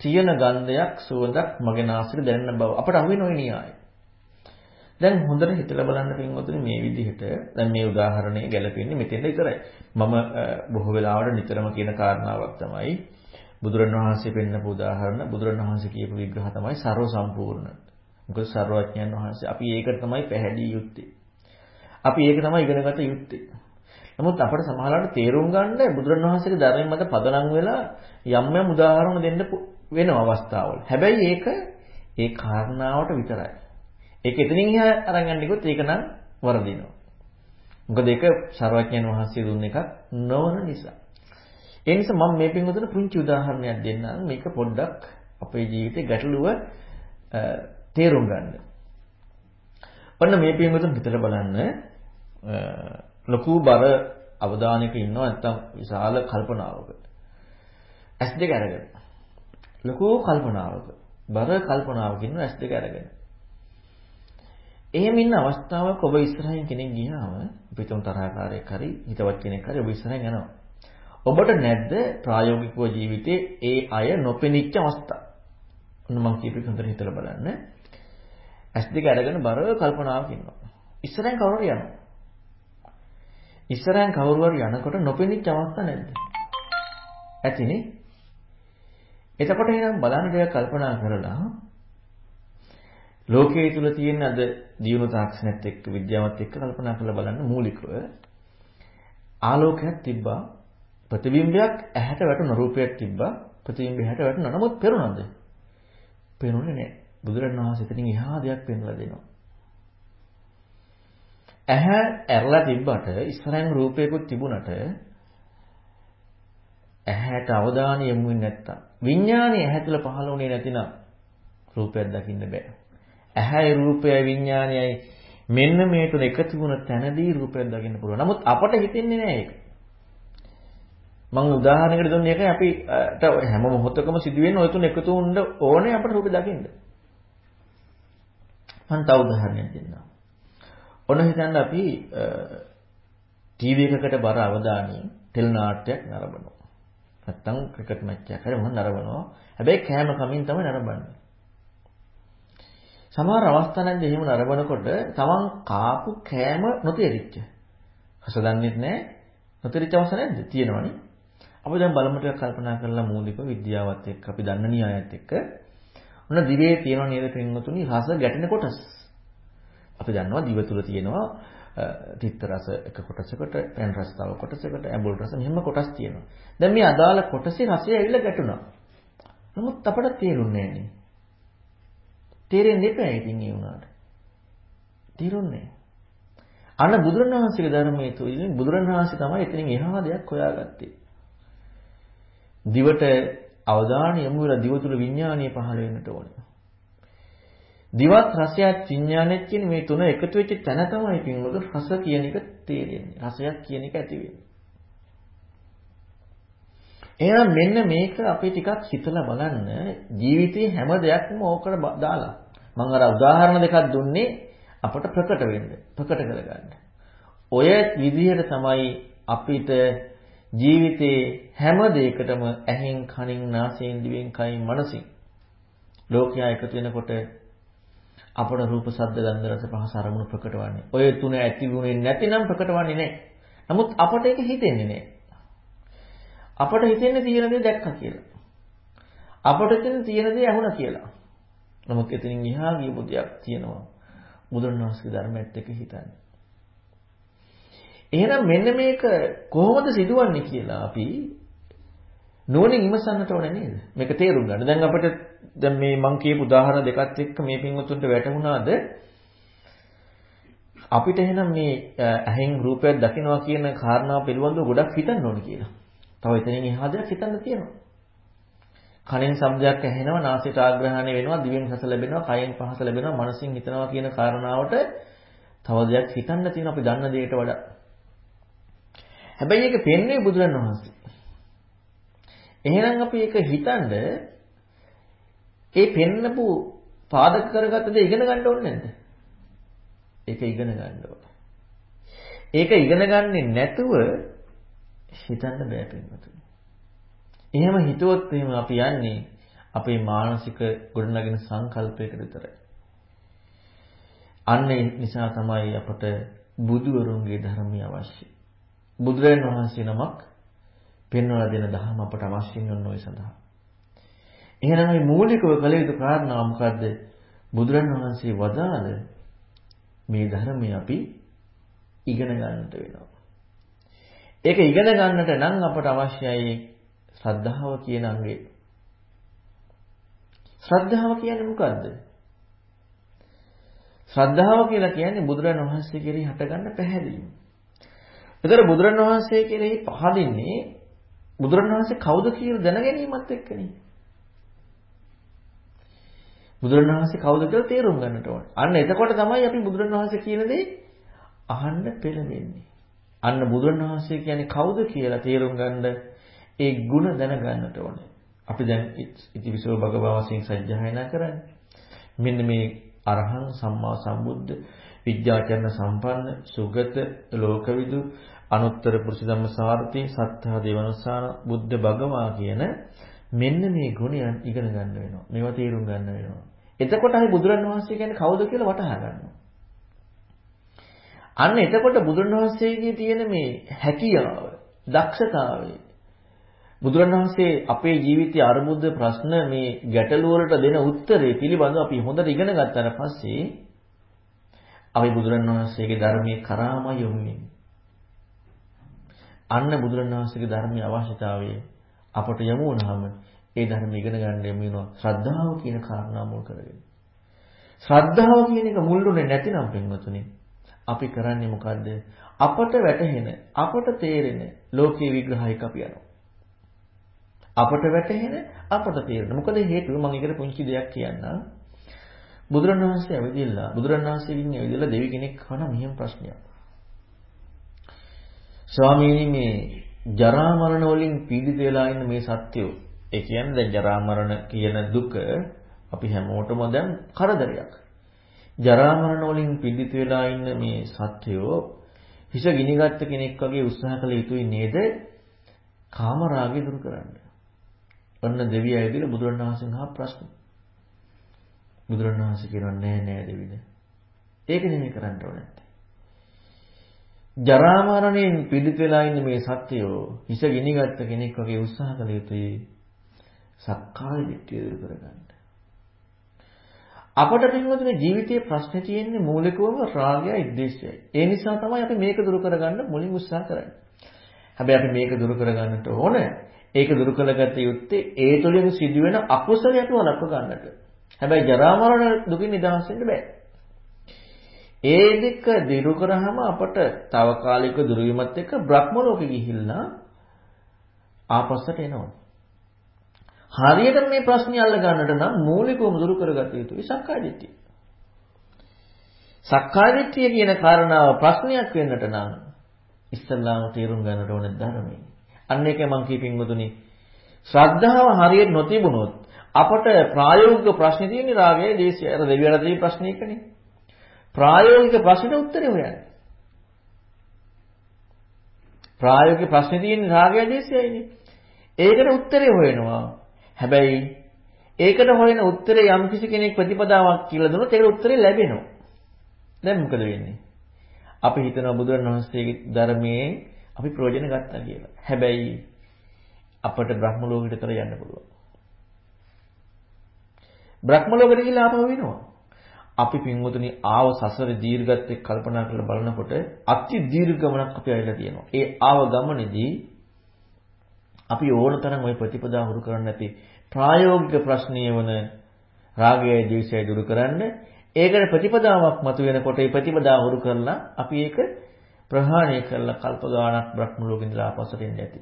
තියෙන ගන්ධයක් සුවඳක් මගේ නාසයට දැනෙන බව අපට අහු වෙන ওই න්‍යාය. දැන් හොඳට හිතලා බලන්න පින්වතුනි මේ විදිහට දැන් මේ උදාහරණය ගැලපෙන්නේ මෙතෙන්ද විතරයි. මම බොහෝ වෙලාවට නිතරම කියන කාරණාවක් තමයි බුදුරණවහන්සේ පෙන්නපු උදාහරණ බුදුරණවහන්සේ කියපු විග්‍රහ තමයි ਸਰව සම්පූර්ණ. මොකද ਸਰවඥයන් වහන්සේ අපි ඒකට තමයි පැහැදිලි යුත්තේ. අපි ඒක තමයි ඉගෙනගත යුත්තේ. නමුත් අපට සමහරවිට තේරුම් ගන්න බුදුරණවහන්සේගේ ධර්මයෙන් මත පදනම් වෙලා යම් යම් උදාහරණ දෙන්න වෙන අවස්ථාවල. හැබැයි ඒක ඒ කාරණාවට විතරයි. ඒක එතනින් එහා අරන් යන්න ගියොත් ඒක නම් වරදිනවා. මොකද ඒක ਸਰවඥයන් වහන්සේ දුන්න එකක් නොවන නිසා. ඒ නිසා මම මේ පින්වතුන්ට පුංචි උදාහරණයක් දෙන්නම්. මේක පොඩ්ඩක් අපේ ජීවිතේ ගැටලුව තේරුම් ගන්න. ඔන්න මේ පින්වතුන් හිතලා බලන්න ලොකු බර අවධානයක ඉන්නවා නැත්තම් විශාල කල්පනාවක. ඇස් දෙක අරගෙන. ලොකු කල්පනාවක. බර කල්පනාවක ඉන්නවා ඇස් දෙක අරගෙන. එහෙම ඉන්න අවස්ථාවක ඔබ ඉස්සරහින් කෙනෙක් ගියාම පිටුම් තරහකාරයෙක් හරි හිතවත් කෙනෙක් හරි ඔබ ඉස්සරහින් යනවා. ඔබට නැද්ද ප්‍රායෝගිකව ජීවිතේ ඒ අය නොපෙනිච්ච අවස්ථා? ඔන්න මම කියපු හොඳට හිතලා බලන්න. ඇස් දෙක අරගෙන බරව කල්පනාවක් ඉන්නවා. ඉස්සරහින් කවුරු හරි යනවා. ඉස්සරහින් කවුරු හරි යනකොට නොපෙනිච්ච අවස්ථා නැද්ද? ඇතිනේ. එතකොට එහෙනම් බලන්න දෙයක් කල්පනා කරලා ලෝකයේ තුල තියෙන අද දියුණු තාක්ෂණයත් එක්ක විද්‍යාවත් එක්ක කල්පනා කරලා බලන්න මූලිකව ආලෝකයක් තිබ්බා ප්‍රතිබිම්බයක් ඇහැට වැටුණ රූපයක් තිබ්බා ප්‍රතිබිම්බය ඇහැට වැටුණා. නමුත් පෙරුණාද පෙරුණේ නැහැ බුදුරණවහන්සේ එතනින් එහා දෙයක් පෙන්වලා දෙනවා. ඇහැ ඇරලා තිබ්බට ඉස්සරහින් රූපයකුත් තිබුණට ඇහැට අවධානය යොමු වෙන්නේ නැත්තම් විඥානය ඇහැ තුළ පහළ වුණේ නැතිනම් රූපයක් දකින්න බෑ ඇහැයි රූපයයි විඥානයයි මෙන්න මේ තුන එකතු වුණ තැනදී රූපයක් දකින්න පුළුවන්. නමුත් අපට හිතෙන්නේ නැහැ ඒක. මම උදාහරණයකට දුන්නේ ඒකයි අපිට හැම මොහොතකම සිදුවෙන ওই තුන එකතු වුණ ඕනේ අපට රූපේ දකින්න. මම තව උදාහරණයක් දෙන්නම්. ඔන්න හිතන්න අපි ටීවී එකකට බර අවධානයෙන් ටෙල් නාට්‍යයක් නරඹනවා. නැත්තම් ක්‍රිකට් මැච් එකක් හරි මොකක් නරඹනවා. හැබැයි කෑම කමින් තමයි නරඹන්නේ. සමහර අවස්ථාවන්දී එහෙම නරඹනකොට තමන් කාපු කෑම නොතේරිච්ච. හස දන්නෙත් නැහැ. නොතේරිච්ච අවස්ථා නැද්ද? තියෙනවනේ. අපි දැන් බලමු ටිකක් කල්පනා කරලා මූලික විද්‍යාවත් එක්ක අපි දන්න න්‍යායත් එක්ක ඔන්න දිවේ තියෙන නේද පින්වතුනි රස ගැටෙන කොටස්. අපි දන්නවා දිව තුල තියෙනවා තිත්ත රස එක කොටසකට, පැන් රස තව කොටසකට, ඇඹුල් රස මෙහෙම කොටස් තියෙනවා. දැන් මේ අදාළ කොටසේ රසය ඇවිල්ලා ගැටුණා. නමුත් අපට තේරුන්නේ නැහැ තේරෙන්නේ නැහැ ඉතින් ඒ වුණාට. තේරුන්නේ අන්න බුදුරණවහන්සේගේ ධර්මයේ තුලින් බුදුරණවහන්සේ තමයි එතනින් එහා දෙයක් හොයාගත්තේ. දිවට අවධානය යොමු වෙලා දිව තුල විඥානීය පහළ වෙන්නට ඕනේ. දිවත් රසයත් විඥානයත් කියන මේ තුන එකතු වෙච්ච තැන තමයි පින්වතුන් රස කියන එක තේරෙන්නේ. රසයක් කියන එක ඇති වෙන්නේ. එහෙනම් මෙන්න මේක අපි ටිකක් හිතලා බලන්න ජීවිතේ හැම දෙයක්ම ඕකට දාලා මම අර උදාහරණ දෙකක් දුන්නේ අපට ප්‍රකට වෙන්න ප්‍රකට කරගන්න. ඔය විදිහට තමයි අපිට ජීවිතේ හැම දෙයකටම ඇහෙන් කනින් නාසයෙන් දිවෙන් කයින් මනසින් ලෝකයා එකතු වෙනකොට අපට රූප ශබ්ද ගන්ධ රස පහස අරමුණු ප්‍රකට වන්නේ. ඔය තුන ඇති වුණේ නැතිනම් ප්‍රකට වන්නේ නැහැ. නමුත් අපට ඒක හිතෙන්නේ නැහැ. අපට හිතෙන්නේ තියෙන දේ දැක්කා කියලා. අපට හිතෙන්නේ තියෙන දේ ඇහුණා කියලා. නමුත් එතනින් එහා ගියපු දෙයක් තියෙනවා. බුදුරණවහන්සේගේ ධර්මයත් එක්ක හිතන්නේ. එහෙනම් මෙන්න මේක කොහොමද සිදුවන්නේ කියලා අපි නෝනින් ඉමසන්නට ඕනේ නේද? මේක තේරුම් ගන්න. දැන් අපිට දැන් මේ මම කියපු උදාහරණ දෙකත් එක්ක මේ පින්වතුන්ට වැටහුණාද? අපිට එහෙනම් මේ ඇහෙන් රූපයක් දකිනවා කියන කාරණාව පිළිබඳව ගොඩක් හිතන්න ඕනේ කියලා. තව එතනින් එහා දෙයක් හිතන්න තියෙනවා. කනෙන් ශබ්දයක් ඇහෙනවා, නාසයට ආග්‍රහණය වෙනවා, දිවෙන් රස ලැබෙනවා, කයෙන් පහස ලැබෙනවා, මනසින් හිතනවා කියන කාරණාවට තව දෙයක් හිතන්න තියෙනවා අපි දන්න දෙයට වඩා. හැබැයි ඒක පෙන්වන්නේ බුදුරණවහන්සේ. එහෙනම් අපි ඒක හිතනද ඒ පෙන්නපු පාදක කරගත්ත දේ ඉගෙන ගන්න ඕනේ නැද්ද? ඒක ඉගෙන ගන්න ඕනේ. ඒක ඉගෙන ගන්නේ නැතුව හිතන්න බෑ පින්වතුනි. එහෙම හිතුවොත් එහෙම අපි යන්නේ අපේ මානසික ගොඩනගෙන සංකල්පයකට විතරයි. අන්න ඒ නිසා තමයි අපට බුදුවරුන්ගේ ධර්මය අවශ්‍යයි. බුදුරජාණන් වහන්සේ නමක් පෙන්වලා දෙන ධර්ම අපට අවශ්‍ය වෙන ඔය සඳහා. එහෙනම් මේ මූලිකව කළ යුතු කාරණා මොකද්ද? බුදුරජාණන් වහන්සේ වදාළ මේ ධර්මය අපි ඉගෙන ගන්නට වෙනවා. ඒක ඉගෙන ගන්නට නම් අපට අවශ්‍යයි ශ්‍රද්ධාව කියන අංගය. ශ්‍රද්ධාව කියන්නේ මොකද්ද? ශ්‍රද්ධාව කියලා කියන්නේ බුදුරජාණන් වහන්සේ කෙරෙහි හටගන්න පැහැදීම. ඒතර බුදුරජාණන් වහන්සේ කෙරෙහි පහදින්නේ බුදුරජාණන් වහන්සේ කවුද කියලා දැන ගැනීමත් එක්කනේ. බුදුරජාණන් වහන්සේ කවුද කියලා තේරුම් ගන්නට ඕනේ. අන්න එතකොට තමයි අපි බුදුරජාණන් වහන්සේ කියන දේ අහන්න පෙළඹෙන්නේ. අන්න බුදුරජාණන් වහන්සේ කියන්නේ කවුද කියලා තේරුම් ගන්න ඒ ಗುಣ දැනගන්නට ඕනේ. අපි දැන් ඉතිවිසෝ භගවා වශයෙන් සජ්ජායනා කරන්නේ. මෙන්න මේ අරහං සම්මා සම්බුද්ධ විද්‍යාචරණ සම්පන්න සුගත ලෝකවිදු අනුත්තර පුරුෂ ධම්මසාරති සත්තා දේවනුසාර බුද්ධ භගවා කියන මෙන්න මේ ගුණයන් ඉගෙන ගන්න වෙනවා. මේවා තේරුම් ගන්න වෙනවා. එතකොට අපි බුදුරන් වහන්සේ කියන්නේ කවුද කියලා වටහා ගන්නවා. අන්න එතකොට බුදුරන් වහන්සේගේ තියෙන මේ හැකියාව, දක්ෂතාවය බුදුරණවහන්සේ අපේ ජීවිතයේ අරුමුද්ද ප්‍රශ්න මේ ගැටලු වලට දෙන උත්තරේ පිළිබඳව අපි හොඳට ඉගෙන ගත්තාට පස්සේ අපි බුදුරණවහන්සේගේ ධර්මයේ කරාම යොමු වෙන්නේ. අන්න බුදුරණවහන්සේගේ ධර්මයේ අවශ්‍යතාවය අපට යමු වුණාම ඒ ධර්ම ඉගෙන ගන්න යමු වෙනවා ශ්‍රද්ධාව කියන කාරණා මුල් කරගෙන. ශ්‍රද්ධාව කියන එක මුල්ුනේ නැතිනම් පින්වතුනි අපි කරන්නේ මොකද්ද? අපට වැටහෙන, අපට තේරෙන ලෝකයේ විග්‍රහයක අපි යනවා. අපට වැටහෙන අපට තේරෙන. මොකද හේතුව මම ඒකට පුංචි දෙයක් කියන්නම්. බුදුරණවහන්සේ ඇවිදilla බුදුරණවහන්සේගෙන් ඇවිදilla දෙවි කෙනෙක් අහන මෙහෙම ප්‍රශ්නයක්. ස්වාමීනි මේ ජරා මරණ වලින් පීඩිත වෙලා ඉන්න මේ සත්‍යෝ ඒ කියන්නේ දැන් ජරා මරණ කියන දුක අපි හැමෝටම දැන් කරදරයක්. ජරා මරණ වලින් පීඩිත වෙලා ඉන්න මේ සත්‍යෝ හිස ගිනිගත්ත කෙනෙක් වගේ උත්සාහ කළ යුතුයි නේද? කාම රාගය දුරු කරන්න. ඔන්න දෙවියා ඇවිදලා බුදුරණවහන්සේගෙන් අහ ප්‍රශ්න. බුදුරණවහන්සේ කියනවා නෑ නෑ දෙවිද. ඒක නෙමෙයි කරන්න ඕනේ. ජරා මරණයෙන් පීඩිත වෙලා ඉන්න මේ සත්‍යෝ හිස ගිනිගත්ත කෙනෙක් වගේ උත්සාහ කළ යුතුයි සක්කාය දිට්ඨිය දුරු කරගන්න. අපට පින්වතුනි ජීවිතයේ ප්‍රශ්නේ තියෙන්නේ මූලිකවම රාගයයි ද්වේෂයයි. ඒ නිසා තමයි අපි මේක දුරු කරගන්න මුලින් උත්සාහ කරන්නේ. හැබැයි අපි මේක දුරු කරගන්නට ඕනේ ඒක දුරු කළගත යුත්තේ ඒ තුළින් සිදුවෙන අකුසලයට වළක්ව ගන්නට. හැබැයි ජරා මරණ දුකින් නිදහස් වෙන්න බෑ. ඒ දෙක දිරු කරාම අපට తాවකාලික දුරු වීමත් එක්ක බ්‍රහ්ම ලෝකෙ ගිහිල්ලා ආපස්සට එනවා. හරියට මේ ප්‍රශ්නේ අල්ල ගන්නට නම් මූලිකවම දුරු කරගත යුතුයි සක්කාය දිට්ඨිය. සක්කාය දිට්ඨිය කියන කාරණාව ප්‍රශ්නයක් වෙන්නට නම් ඉස්සල්ලාම තේරුම් ගන්නට ඕනේ ධර්මයේ. අන්න ඒකයි මම කියපින් මුතුනි. ශ්‍රද්ධාව හරියට නොතිබුණොත් අපට ප්‍රායෝගික ප්‍රශ්නේ තියෙන්නේ රාගය, දේශය. අර දෙවියන්ට තියෙන ප්‍රශ්නේ එකනේ. ප්‍රායෝගික ප්‍රශ්නෙට උත්තරේ හොයන්න. ප්‍රායෝගික ප්‍රශ්නේ තියෙන්නේ රාගය, දේශයයිනේ. ඒකට උත්තරේ හොයනවා. හැබැයි ඒකට හොයන උත්තරේ යම් කිසි කෙනෙක් ප්‍රතිපදාවක් කියලා දුන්නොත් ඒකට උත්තරේ ලැබෙනවා. දැන් මොකද වෙන්නේ? අපි හිතනවා බුදුරණවහන්සේගේ ධර්මයේ අපි ප්‍රයෝජන ගත්තා කියලා. හැබැයි අපට බ්‍රහ්ම ලෝකෙට තර යන්න පුළුවන්. බ්‍රහ්ම ලෝකෙට ගිහිල්ලා ආපහු වෙනවා. අපි පින්වතුනි ආව සසර දීර්ඝත් එක්ක කල්පනා කරලා බලනකොට අති දීර්ඝ ගමනක් අපි ඇවිල්ලා තියෙනවා. ඒ ආව ගමනේදී අපි ඕන තරම් ওই ප්‍රතිපදා හුරු කරන්න නැති ප්‍රායෝගික ප්‍රශ්නීය වන රාගය ද්වේෂය දුරු කරන්න ඒකට ප්‍රතිපදාවක් මතුවෙනකොට ඒ ප්‍රතිපදාව හුරු කරලා අපි ඒක ප්‍රහාණය කරලා කල්ප ගාණක් බ්‍රහ්ම ලෝකෙ ඉඳලා ආපස්සට එන්න ඇති.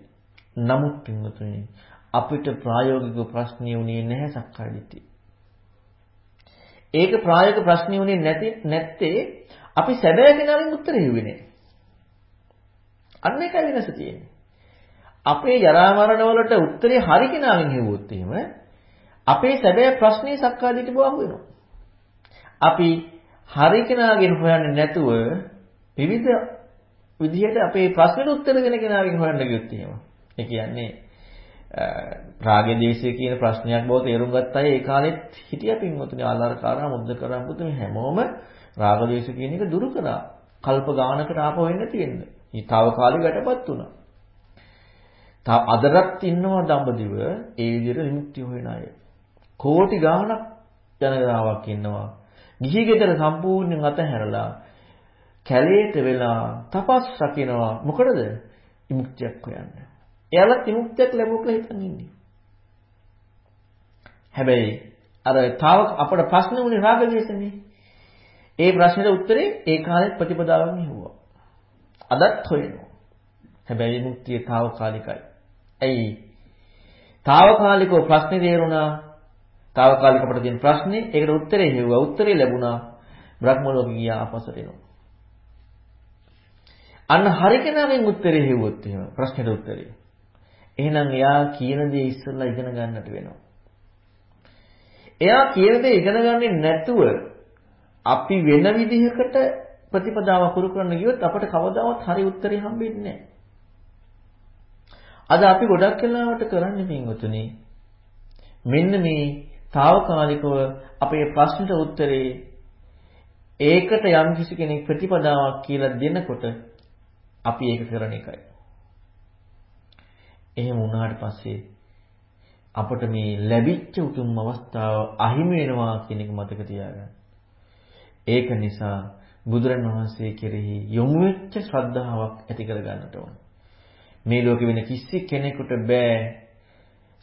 නමුත් පින්වතුනි අපිට ප්‍රායෝගික ප්‍රශ්නිය උනේ නැහැ සක්කාය දිට්ඨිය. ඒක ප්‍රායෝගික ප්‍රශ්නිය උනේ නැති නැත්තේ අපි සැබෑ කෙනාගෙන් උත්තර හිව්වේ නැහැ. අන්න ඒකයි වෙනස තියෙන්නේ. අපේ ජරා මරණ වලට උත්තරේ හරි කෙනාගෙන් හෙව්වොත් එහෙම අපේ සැබෑ ප්‍රශ්නේ සක්කාය දිට්ඨිය බව වෙනවා. අපි හරි කෙනාගෙන් හොයන්නේ නැතුව විවිධ විදිහට අපේ ප්‍රශ්නෙට උත්තර දෙන කෙනාගෙන් හොයන්න ගියොත් එහෙම. ඒ කියන්නේ රාගය දේශය කියන ප්‍රශ්නයක් බව තේරුම් ගත්ත අය ඒ කාලෙත් හිටියා පින්වතුනි ආලාරකාරා මුද්දකරා පුතුම හැමෝම රාග දේශ කියන එක දුරු කරා. කල්ප ගානකට ආපහු වෙන්න තියෙන්නේ. ඊතාවකාලික වැටපත් වුණා. තා අදටත් ඉන්නවා දඹදිව ඒ විදිහට විමුක්තිය හොයන අය. කෝටි ගාණක් ජනගාවක් ඉන්නවා. ගිහි ගෙදර සම්පූර්ණයෙන් අතහැරලා කැලේට වෙලා තපස් රකින්නවා. මොකටද? විමුක්තියක් හොයන්න. එයාලා විමුක්තියක් ලැබුවා කියලා හිතන් ඉන්නේ. හැබැයි අර තාව අපේ ප්‍රශ්න උනේ රාග දේශනේ. ඒ ප්‍රශ්නෙට උත්තරේ ඒ කාලේ ප්‍රතිපදාවෙන් හෙව්වා. අදත් හොයනවා. හැබැයි විමුක්තිය తాවකාලිකයි. ඇයි? తాවකාලිකව ප්‍රශ්නේ තේරුණා. తాවකාලික අපිට තියෙන ප්‍රශ්නේ ඒකට උත්තරේ හෙව්වා. උත්තරේ ලැබුණා. බ්‍රහ්ම ලෝකෙ ගියා අපසට එනවා. අන්න හරිකනාවෙන් උත්තරේ හෙව්වොත් එහෙම ප්‍රශ්නෙට උත්තරේ. එහෙනම් එයා කියන දේ ඉස්සෙල්ලා ඉගෙන ගන්නට වෙනවා. එයා කියන දේ ඉගෙන ගන්නේ නැතුව අපි වෙන විදිහකට ප්‍රතිපදාව කුරු කරන්න ගියොත් අපට කවදාවත් හරි උත්තරේ හම්බෙන්නේ නැහැ. අද අපි ගොඩක් වෙලාවට කරන්නේ පින්වතුනි මෙන්න මේ తాවකාලිකව අපේ ප්‍රශ්නට උත්තරේ ඒකට යම් කිසි කෙනෙක් ප්‍රතිපදාවක් කියලා දෙනකොට අපි ඒක කරන එකයි. එහෙම වුණාට පස්සේ අපට මේ ලැබිච්ච උතුම් අවස්ථාව අහිමි වෙනවා කියන එක මතක තියාගන්න. ඒක නිසා බුදුරන් වහන්සේ කෙරෙහි යොමු වෙච්ච ශ්‍රද්ධාවක් ඇති කර ගන්නට ඕන. මේ ලෝකෙ වෙන කිසි කෙනෙකුට බෑ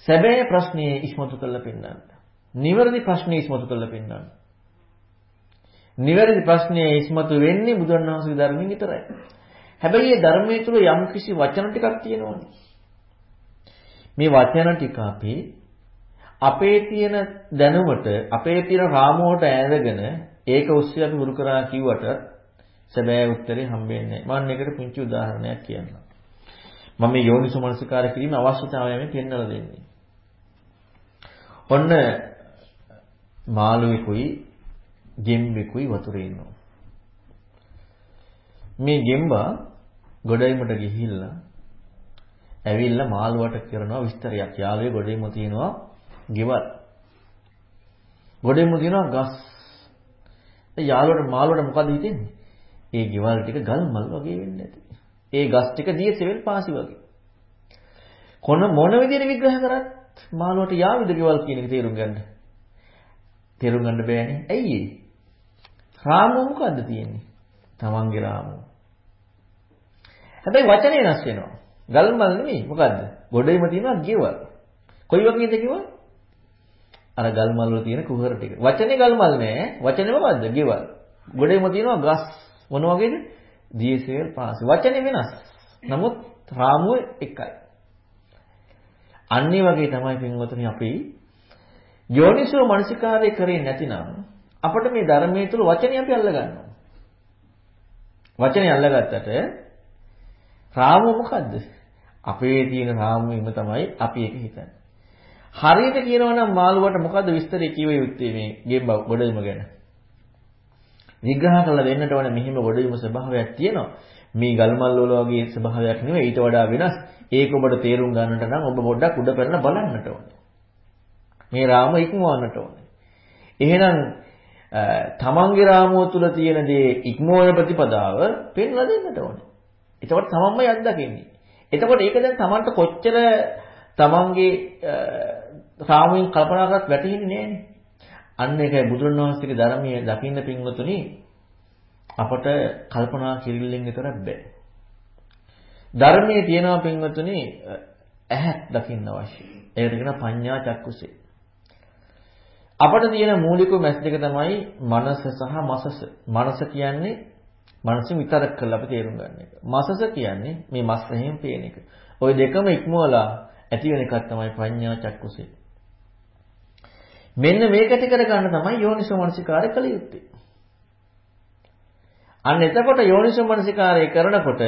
සැබෑ ප්‍රශ්නේ ඉස්මතු කරලා පෙන්නන්න. නිවැරදි ප්‍රශ්නේ ඉස්මතු කරලා පෙන්නන්න. නිවැරදි ප්‍රශ්නේ ඉස්මතු වෙන්නේ බුදුරන් වහන්සේගේ ධර්මයෙන් විතරයි. හැබැයි මේ ධර්මයේ තුල යම් කිසි වචන ටිකක් තියෙනවනේ. මේ වචන ටික අපි අපේ තියෙන දැනුමට අපේ තියෙන රාමුවට ඈඳගෙන ඒක ඔස්සේ අපි හුරු කරා කිව්වට සැබෑ උත්තරේ හම්බෙන්නේ නැහැ. මම ඒකට පුංචි උදාහරණයක් කියන්නම්. මම මේ යෝනිසෝමනසිකාර කිරීම අවශ්‍යතාවය මේ පෙන්වලා දෙන්නේ. ඔන්න මාළුවෙකුයි ගෙම්බෙකුයි වතුරේ ඉන්නවා. මේ ගෙම්බා ගොඩයිමට ගිහිල්ලා ඇවිල්ලා මාළුවට කරනවා විස්තරයක්. යාළුවේ ගොඩේම තියෙනවා ගෙවල්. ගොඩේම තියෙනවා ගස් යාළුවට මාළුවට මොකද හිතෙන්නේ? ඒ ගෙවල් ටික ගල් මල් වගේ වෙන්නේ නැති. ඒ ගස් ටික දිය සෙවල් පාසි වගේ. කොන මොන විදිහට විග්‍රහ කරත් මාළුවට යාවිද ගෙවල් කියන එක තේරුම් ගන්න. තේරුම් ගන්න බෑනේ. ඇයි ඒ? රාමුව මොකද්ද තියෙන්නේ? තමන්ගේ රාමුව. හැබැයි වචනේ වෙනස් වෙනවා. ගල් මල් නෙමෙයි. මොකද්ද? ගොඩේම තියෙනවා ගෙවල්. කොයි වගේද ගෙවල්? අර ගල් මල් වල තියෙන කුහර ටික. වචනේ ගල් මල් නෑ. වචනේ මොකද්ද? ගෙවල්. ගොඩේම තියෙනවා ගස්. මොන වගේද? දියසෙල් පාසෙ. වචනේ වෙනස්. නමුත් රාමුව එකයි. අන්නේ වගේ තමයි පින්වතුනි අපි යෝනිසෝ මනසිකාරය කරේ නැතිනම් අපිට මේ ධර්මයේ තුල වචනේ අපි අල්ල ගන්නවා. වචනේ අල්ලගත්තට රාමුව මොකද්ද? අපේ තියෙන රාමුවෙම තමයි අපි ඒක හිතන්නේ. හරියට කියනවා නම් මාළුවට මොකද්ද විස්තරය කිව යුත්තේ මේ ගෙම්බ ගොඩබිම ගැන? විග්‍රහ කරලා දෙන්නට ඕනේ මෙහිම ගොඩබිම ස්වභාවයක් තියෙනවා. මේ ගල්මල් වල වගේ ස්වභාවයක් නෙවෙයි ඊට වඩා වෙනස්. ඒක ඔබට තේරුම් ගන්නට නම් ඔබ පොඩ්ඩක් උඩ පෙරලා බලන්නට ඕනේ. මේ රාම ඉක්මවන්නට ඕනේ. එහෙනම් තමන්ගේ රාමුව තුල තියෙන දේ ඉක්මවන ප්‍රතිපදාව පෙන්ලා දෙන්නට ඕනේ. එතකොට තමන්මයි අත්දකින්නේ. එතකොට ඒක දැන් තමන්ට කොච්චර තමන්ගේ සාමුවෙන් කල්පනා කරත් වැටහෙන්නේ නෑනේ. අන්න ඒකයි බුදුරණවහන්සේගේ ධර්මයේ දකින්න පින්වතුනි අපට කල්පනා කිරිල්ලෙන් විතරක් බෑ. ධර්මයේ තියෙනවා පින්වතුනි ඇහක් දකින්න අවශ්‍යයි. ඒකට කියන පඤ්ඤා චක්කුසේ. අපට තියෙන මූලික මැස් දෙක තමයි මනස සහ මසස. මනස කියන්නේ මනසින් විතරක් කරලා අපි තේරුම් ගන්න එක. මසස කියන්නේ මේ මස් එහෙම පේන එක. ওই දෙකම ඉක්මවලා ඇති වෙන එකක් තමයි ප්‍රඥා චක්කුසේ. මෙන්න මේක ටික කරගන්න තමයි යෝනිසෝ මනසිකාරය කළ යුත්තේ. අන්න එතකොට යෝනිසෝ මනසිකාරය කරනකොට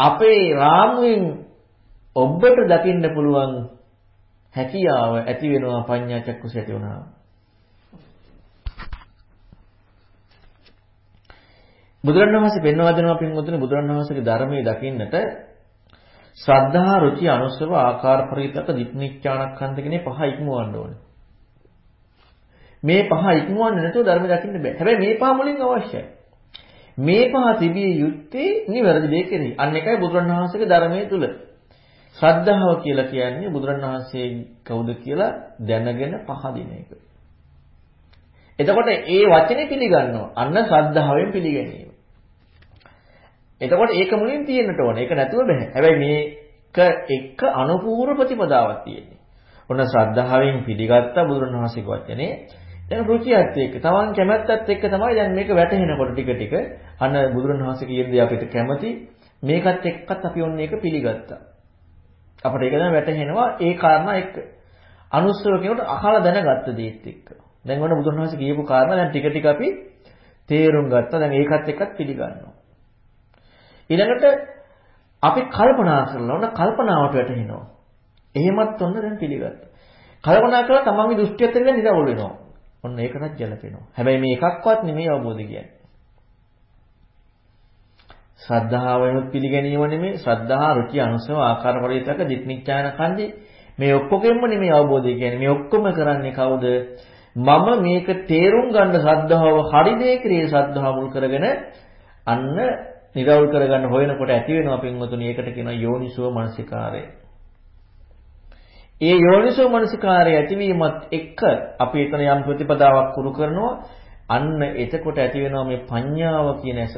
අපේ රාමුවෙන් ඔබට දකින්න පුළුවන් හැකියාව ඇති වෙනවා පඤ්ඤා චක්කුසේ ඇති වුණා. බුදුරණවහන්සේ පෙන්වා දෙනවා පින්වතුනි බුදුරණවහන්සේගේ ධර්මයේ දකින්නට ශ්‍රද්ධා, රුචි, අනුස්සව, ආකාර පරිවිතක, දික්නිච්ඡානක්ඛන්ත කියන පහ ඉක්මවන්න ඕනේ. මේ පහ ඉක්මවන්නේ නැතුව ධර්ම දකින්න බෑ. හැබැයි මේ පහ මුලින් අවශ්‍යයි. මේ පහ තිබිය යුත්තේ නිවැරදි දෙයක් කෙරෙහි. අන්න එකයි බුදුරණවහන්සේගේ ධර්මයේ තුල. ශ්‍රද්ධාව කියලා කියන්නේ බුදුරණවහන්සේ කවුද කියලා දැනගෙන පහදින එක. එතකොට ඒ වචනේ පිළිගන්නවා. අන්න ශ්‍රද්ධාවෙන් පිළිගැනීම. එතකොට ඒක මුලින් තියෙන්නට ඕනේ. ඒක නැතුව බෑ. හැබැයි මේක එක අනුපූර්ව ප්‍රතිපදාවක් තියෙන්නේ. ඔන්න ශ්‍රද්ධාවෙන් පිළිගත්ත බුදුරණවහන්සේගේ වචනේ දැන් රුචියත් එක්ක තමන් කැමැත්තත් එක්ක තමයි දැන් මේක වැටහෙනකොට ටික ටික අන්න බුදුරණවහන්සේ කියන දේ අපිට කැමති මේකත් එක්කත් අපි ඔන්න ඒක පිළිගත්තා. අපිට ඒක දැන් වැටහෙනවා ඒ කාරණා එක්ක. අනුස්සව කියනකොට අහලා දැනගත්ත දේත් එක්ක. දැන් ඔන්න බුදුරණවහන්සේ කියපු කාරණා දැන් ටික ටික අපි තේරුම් ගත්තා. දැන් ඒකත් එක්කත් පිළිගන්නවා. ඊළඟට අපි කල්පනා කරලා ඔන්න කල්පනාවට වැටෙනවා. එහෙමත් ඔන්න දැන් පිළිගත්තා. කල්පනා කරලා තමන්ගේ දෘෂ්ටියත් එක්ක නිරවුල් වෙනවා. ඔන්න ඒකටත් ගැලපෙනවා. හැබැයි මේ එකක්වත් නෙමෙයි අවබෝධ කියන්නේ. ශ්‍රද්ධාවෙනුත් පිළිගැනීම නෙමෙයි ශ්‍රද්ධා රුචි අනුසව ආකාර පරිවිතක දිට්ඨිඥාන කන්දේ මේ ඔක්කොගෙම නෙමෙයි අවබෝධය කියන්නේ මේ ඔක්කොම කරන්නේ කවුද මම මේක තේරුම් ගන්න ශ්‍රද්ධාව හරි දේ ක්‍රියේ ශ්‍රද්ධාව මුල් කරගෙන අන්න නිරවුල් කරගන්න හොයනකොට ඇති වෙනවා පින්වතුනි ඒකට කියනවා යෝනිසෝ මනසිකාරය ඒ යෝනිසෝ මනසිකාරය ඇතිවීමත් එක්ක අපි එතන යම් ප්‍රතිපදාවක් කුරු කරනවා අන්න එතකොට ඇති වෙනවා මේ පඤ්ඤාව කියන ඇස.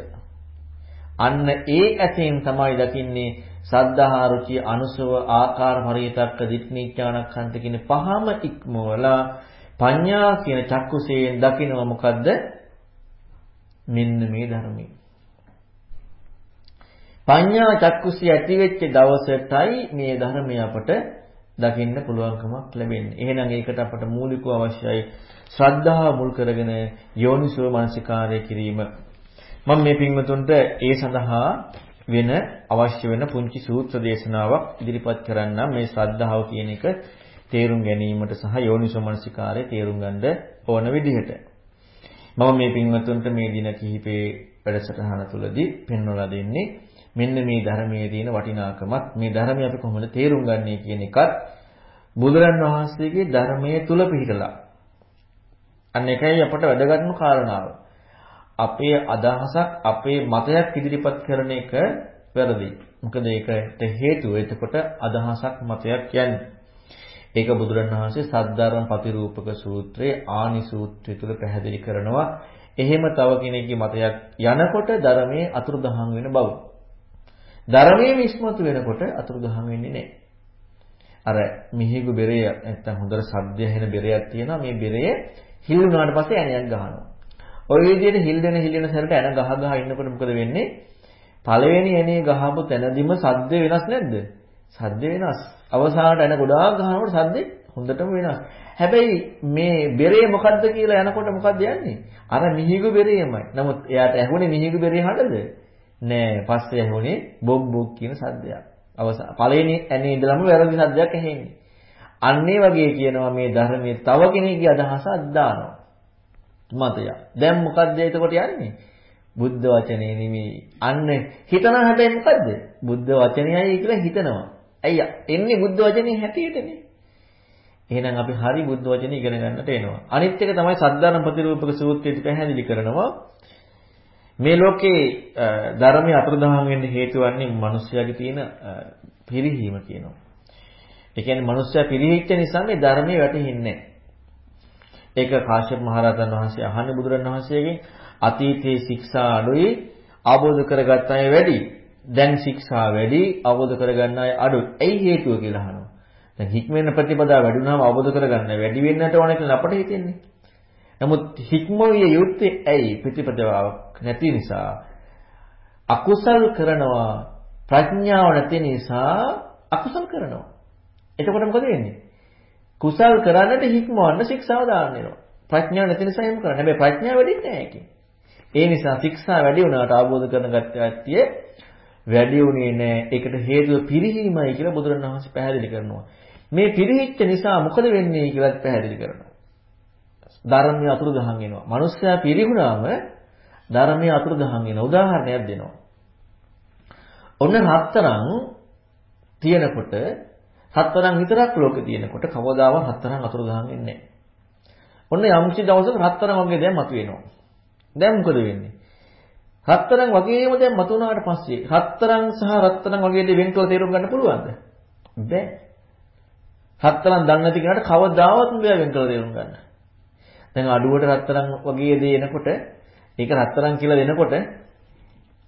අන්න ඒ ඇසෙන් තමයි දකින්නේ සද්ධා රුචි අනුසව ආකාර පරිතක්ක දිට්ඨිඥානක්ඛන්ත කියන පහම ඉක්මවලා පඤ්ඤා කියන චක්කුසයෙන් දකිනවා මොකද්ද? මෙන්න මේ ධර්මයේ. පඤ්ඤා චක්කුසිය ඇති වෙච්ච දවසටයි මේ ධර්මය අපට දකින්න පුළුවන්කමක් ලැබෙන්නේ. එහෙනම් ඒකට අපට මූලිකව අවශ්‍යයි ශ්‍රද්ධාව මුල් කරගෙන යෝනිසෝ මනසිකාරය කිරීම. මම මේ පින්වතුන්ට ඒ සඳහා වෙන අවශ්‍ය වෙන පුංචි සූත්‍ර දේශනාවක් ඉදිරිපත් කරන්නම් මේ ශ්‍රද්ධාව කියන එක තේරුම් ගැනීමට සහ යෝනිසෝ මනසිකාරය තේරුම් ගන්න ඕන විදිහට. මම මේ පින්වතුන්ට මේ දින කිහිපේ වැඩසටහන තුළදී පෙන්වලා දෙන්නේ මෙන්න මේ ධර්මයේ තියෙන වටිනාකමත් මේ ධර්මය අපි කොහොමද තේරුම් ගන්නේ කියන එකත් බුදුරන් වහන්සේගේ ධර්මයේ තුල පිහිටලා. අන්න එකයි අපට වැදගත්ම කාරණාව. අපේ අදහසක් අපේ මතයක් ඉදිරිපත් කරන එක වැරදි. මොකද ඒකට හේතුව එතකොට අදහසක් මතයක් කියන්නේ. ඒක බුදුරණවහන්සේ සද්ධාරම් ප්‍රතිරූපක සූත්‍රයේ ආනි සූත්‍රය තුල පැහැදිලි කරනවා. එහෙම තව කෙනෙක්ගේ මතයක් යනකොට ධර්මයේ අතුරුදහන් වෙන බව. ධර්මයේ විශ්මතු වෙනකොට අතුරුදහන් වෙන්නේ නැහැ. අර මිහිගු බෙරය නැත්තම් හොඳට සද්ද ඇහෙන බෙරයක් තියෙනවා මේ බෙරය හිල් වුණාට පස්සේ ඇණයක් ගහනවා. ওই විදිහට හිල් දෙන හිල් දෙන සැරට ඇණ ගහ ගහ ඉන්නකොට මොකද වෙන්නේ? පළවෙනි ඇණේ ගහපු තැනදිම සද්ද වෙනස් නැද්ද? සද්ද වෙනස්. අවසානට ඇණ ගොඩාක් ගහනකොට සද්දේ හොඳටම වෙනස්. හැබැයි මේ බෙරේ මොකද්ද කියලා යනකොට මොකද්ද යන්නේ? අර මිහිගු බෙරේමයි. නමුත් එයාට ඇහුනේ මිහිගු බෙරේ හඬද? නෑ පස්සේ ඇහුනේ බොබ් බොබ් කියන සද්දයක්. අවසාන පළවෙනි ඇනේ ඉඳලම වැරදි සද්දයක් ඇහෙන්නේ. අන්න ඒ වගේ කියනවා මේ ධර්මයේ තව කෙනෙක්ගේ අදහසක් දානවා. මතය. දැන් මොකද්ද එතකොට යන්නේ? බුද්ධ වචනේ නෙමෙයි. අන්න හිතනවා හැබැයි මොකද්ද? බුද්ධ වචනයයි කියලා හිතනවා. ඇයි එන්නේ බුද්ධ වචනේ හැටියටනේ. එහෙනම් අපි හරි බුද්ධ වචනේ ඉගෙන ගන්නට එනවා. අනිත් එක තමයි සද්ධාන ප්‍රතිරූපක සූත්‍රයේදී පැහැදිලි කරනවා මේ ලෝකේ ධර්මයේ අතුරුදහන් වෙන්න හේතු වන්නේ මිනිස්යාගේ තියෙන පිරිහීම කියනවා. ඒ කියන්නේ මිනිස්සයා පිරිහිච්ච නිසා මේ ධර්මයේ වැටෙන්නේ ඒක කාශ්‍යප මහරහතන් වහන්සේ අහන්නේ බුදුරණවහන්සේගෙන් අතීතයේ ශික්ෂා අඩුයි අවබෝධ කරගත් අය වැඩි. දැන් ශික්ෂා වැඩි අවබෝධ කරගන්න අය අඩුයි. ඇයි හේතුව කියලා අහනවා. දැන් හික්මෙන ප්‍රතිපදා වැඩි වුණාම අවබෝධ කරගන්න වැඩි වෙන්නට ඕන කියලා අපට හිතෙන්නේ. නමුත් හික්මවිය යුත්තේ ඇයි ප්‍රතිපදාවක් නැති නිසා අකුසල් කරනවා ප්‍රඥාව නැති නිසා අකුසල් කරනවා. එතකොට මොකද වෙන්නේ? කුසල් කරන්නට හික්මවන්න ශික්ෂාව දාන්න වෙනවා. ප්‍රඥාව නැති නිසා එහෙම කරන්නේ. හැබැයි ප්‍රඥාව වැඩින්නේ නැහැ ඒකේ. ඒ නිසා ශික්ෂා වැඩි වුණාට ආબોධ කරන ගැට්ටිය වැඩි උනේ නැහැ. ඒකට හේතුව පිරිහීමයි කියලා බුදුරණවහන්සේ පැහැදිලි කරනවා. මේ පිරිහිච්ච නිසා මොකද වෙන්නේ කියලාත් පැහැදිලි කරනවා. ධර්මයේ අතුරුදහන් වෙනවා. මිනිස්සයා පිරිහුණාම ධර්මයේ අතුරුදහන් වෙන උදාහරණයක් දෙනවා. ඔන්න හතරන් තියෙනකොට හතරන් විතරක් ලෝකේ තියෙනකොට කවදාවත් හතරන් අතුරුදහන් වෙන්නේ නැහැ. ඔන්න යම්කිසි දවසක හතරන් වගේ දෙයක් මතුවෙනවා. දැන් මොකද වෙන්නේ? හතරන් වගේම දැන් මතුනාට පස්සේ හතරන් සහ රත්තරන් වගේ දේ වෙන් කළ තේරුම් ගන්න පුළුවන්ද? බැහැ. හතරන් දන්නේ නැති කෙනාට කවදාවත් බෑ වෙන් කළ තේරුම් ගන්න. දැන් අඩුවට රත්තරන් වගේ දේ එනකොට ඒක රත්තරන් කියලා දෙනකොට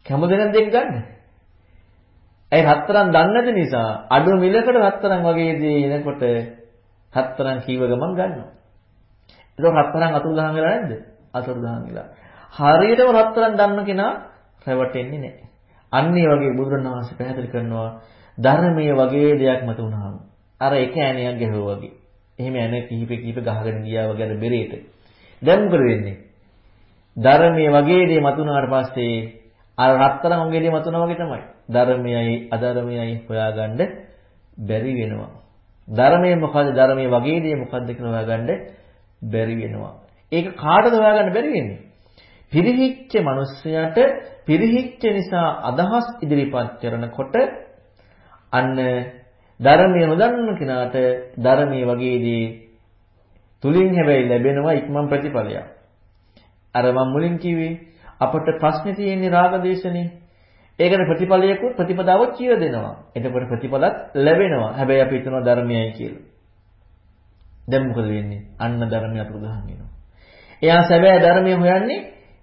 කැමදෙනද දෙක ගන්න. ඒ රත්තරන් දන්නේ නැති නිසා අඩු මිලකට රත්තරන් වගේ දේ එනකොට රත්තරන් කීව ගමන් ගන්නවා. ඒක රත්තරන් අතුරුදහන් වෙලා නැද්ද? අතුරුදහන් වෙලා. හරියටම රත්තරන් දන්න කෙනා රැවටෙන්නේ නැහැ. අන්න ඒ වගේ බුදුරණවහන්සේ පැහැදිලි කරනවා ධර්මයේ වගේ දෙයක් මත උනහම අර එක ඇණයක් ගැහුවා වගේ. එහෙම ඇණ කිහිප කිහිප ගහගෙන ගියා වගේ අර බෙරේට. දැන් මොකද වෙන්නේ? ධර්මයේ වගේ දේ මතුනාට පස්සේ අර රත්තරන් වගේ දේ මතුනා වගේ තමයි. ධර්මයයි අධර්මයයි හොයාගන්න බැරි වෙනවා. ධර්මයේ මොකද්ද ධර්මයේ වගේ දේ මොකද්ද කියලා හොයාගන්න බැරි වෙනවා. ඒක කාටද හොයාගන්න බැරි වෙන්නේ? පිරිහිච්ච මිනිස්සයාට පිරිහිච්ච නිසා අදහස් ඉදිරිපත් කරනකොට අන්න ධර්මය නොදන්න කෙනාට ධර්මයේ වගේදී තුලින් හැබැයි ලැබෙනවා ඉක්මන් ප්‍රතිඵලයක්. අර මම මුලින් කිව්වේ අපට ප්‍රශ්නේ තියෙන්නේ රාග දේශනේ. ඒකට ප්‍රතිඵලයකුත් ප්‍රතිපදාවක් කියලා දෙනවා. එතකොට ප්‍රතිඵලත් ලැබෙනවා. හැබැයි අපි හිතනවා ධර්මයයි කියලා. දැන් මොකද වෙන්නේ? අන්න ධර්මය අතුරුදහන් වෙනවා. එයා සැබෑ ධර්මය හොයන්නේ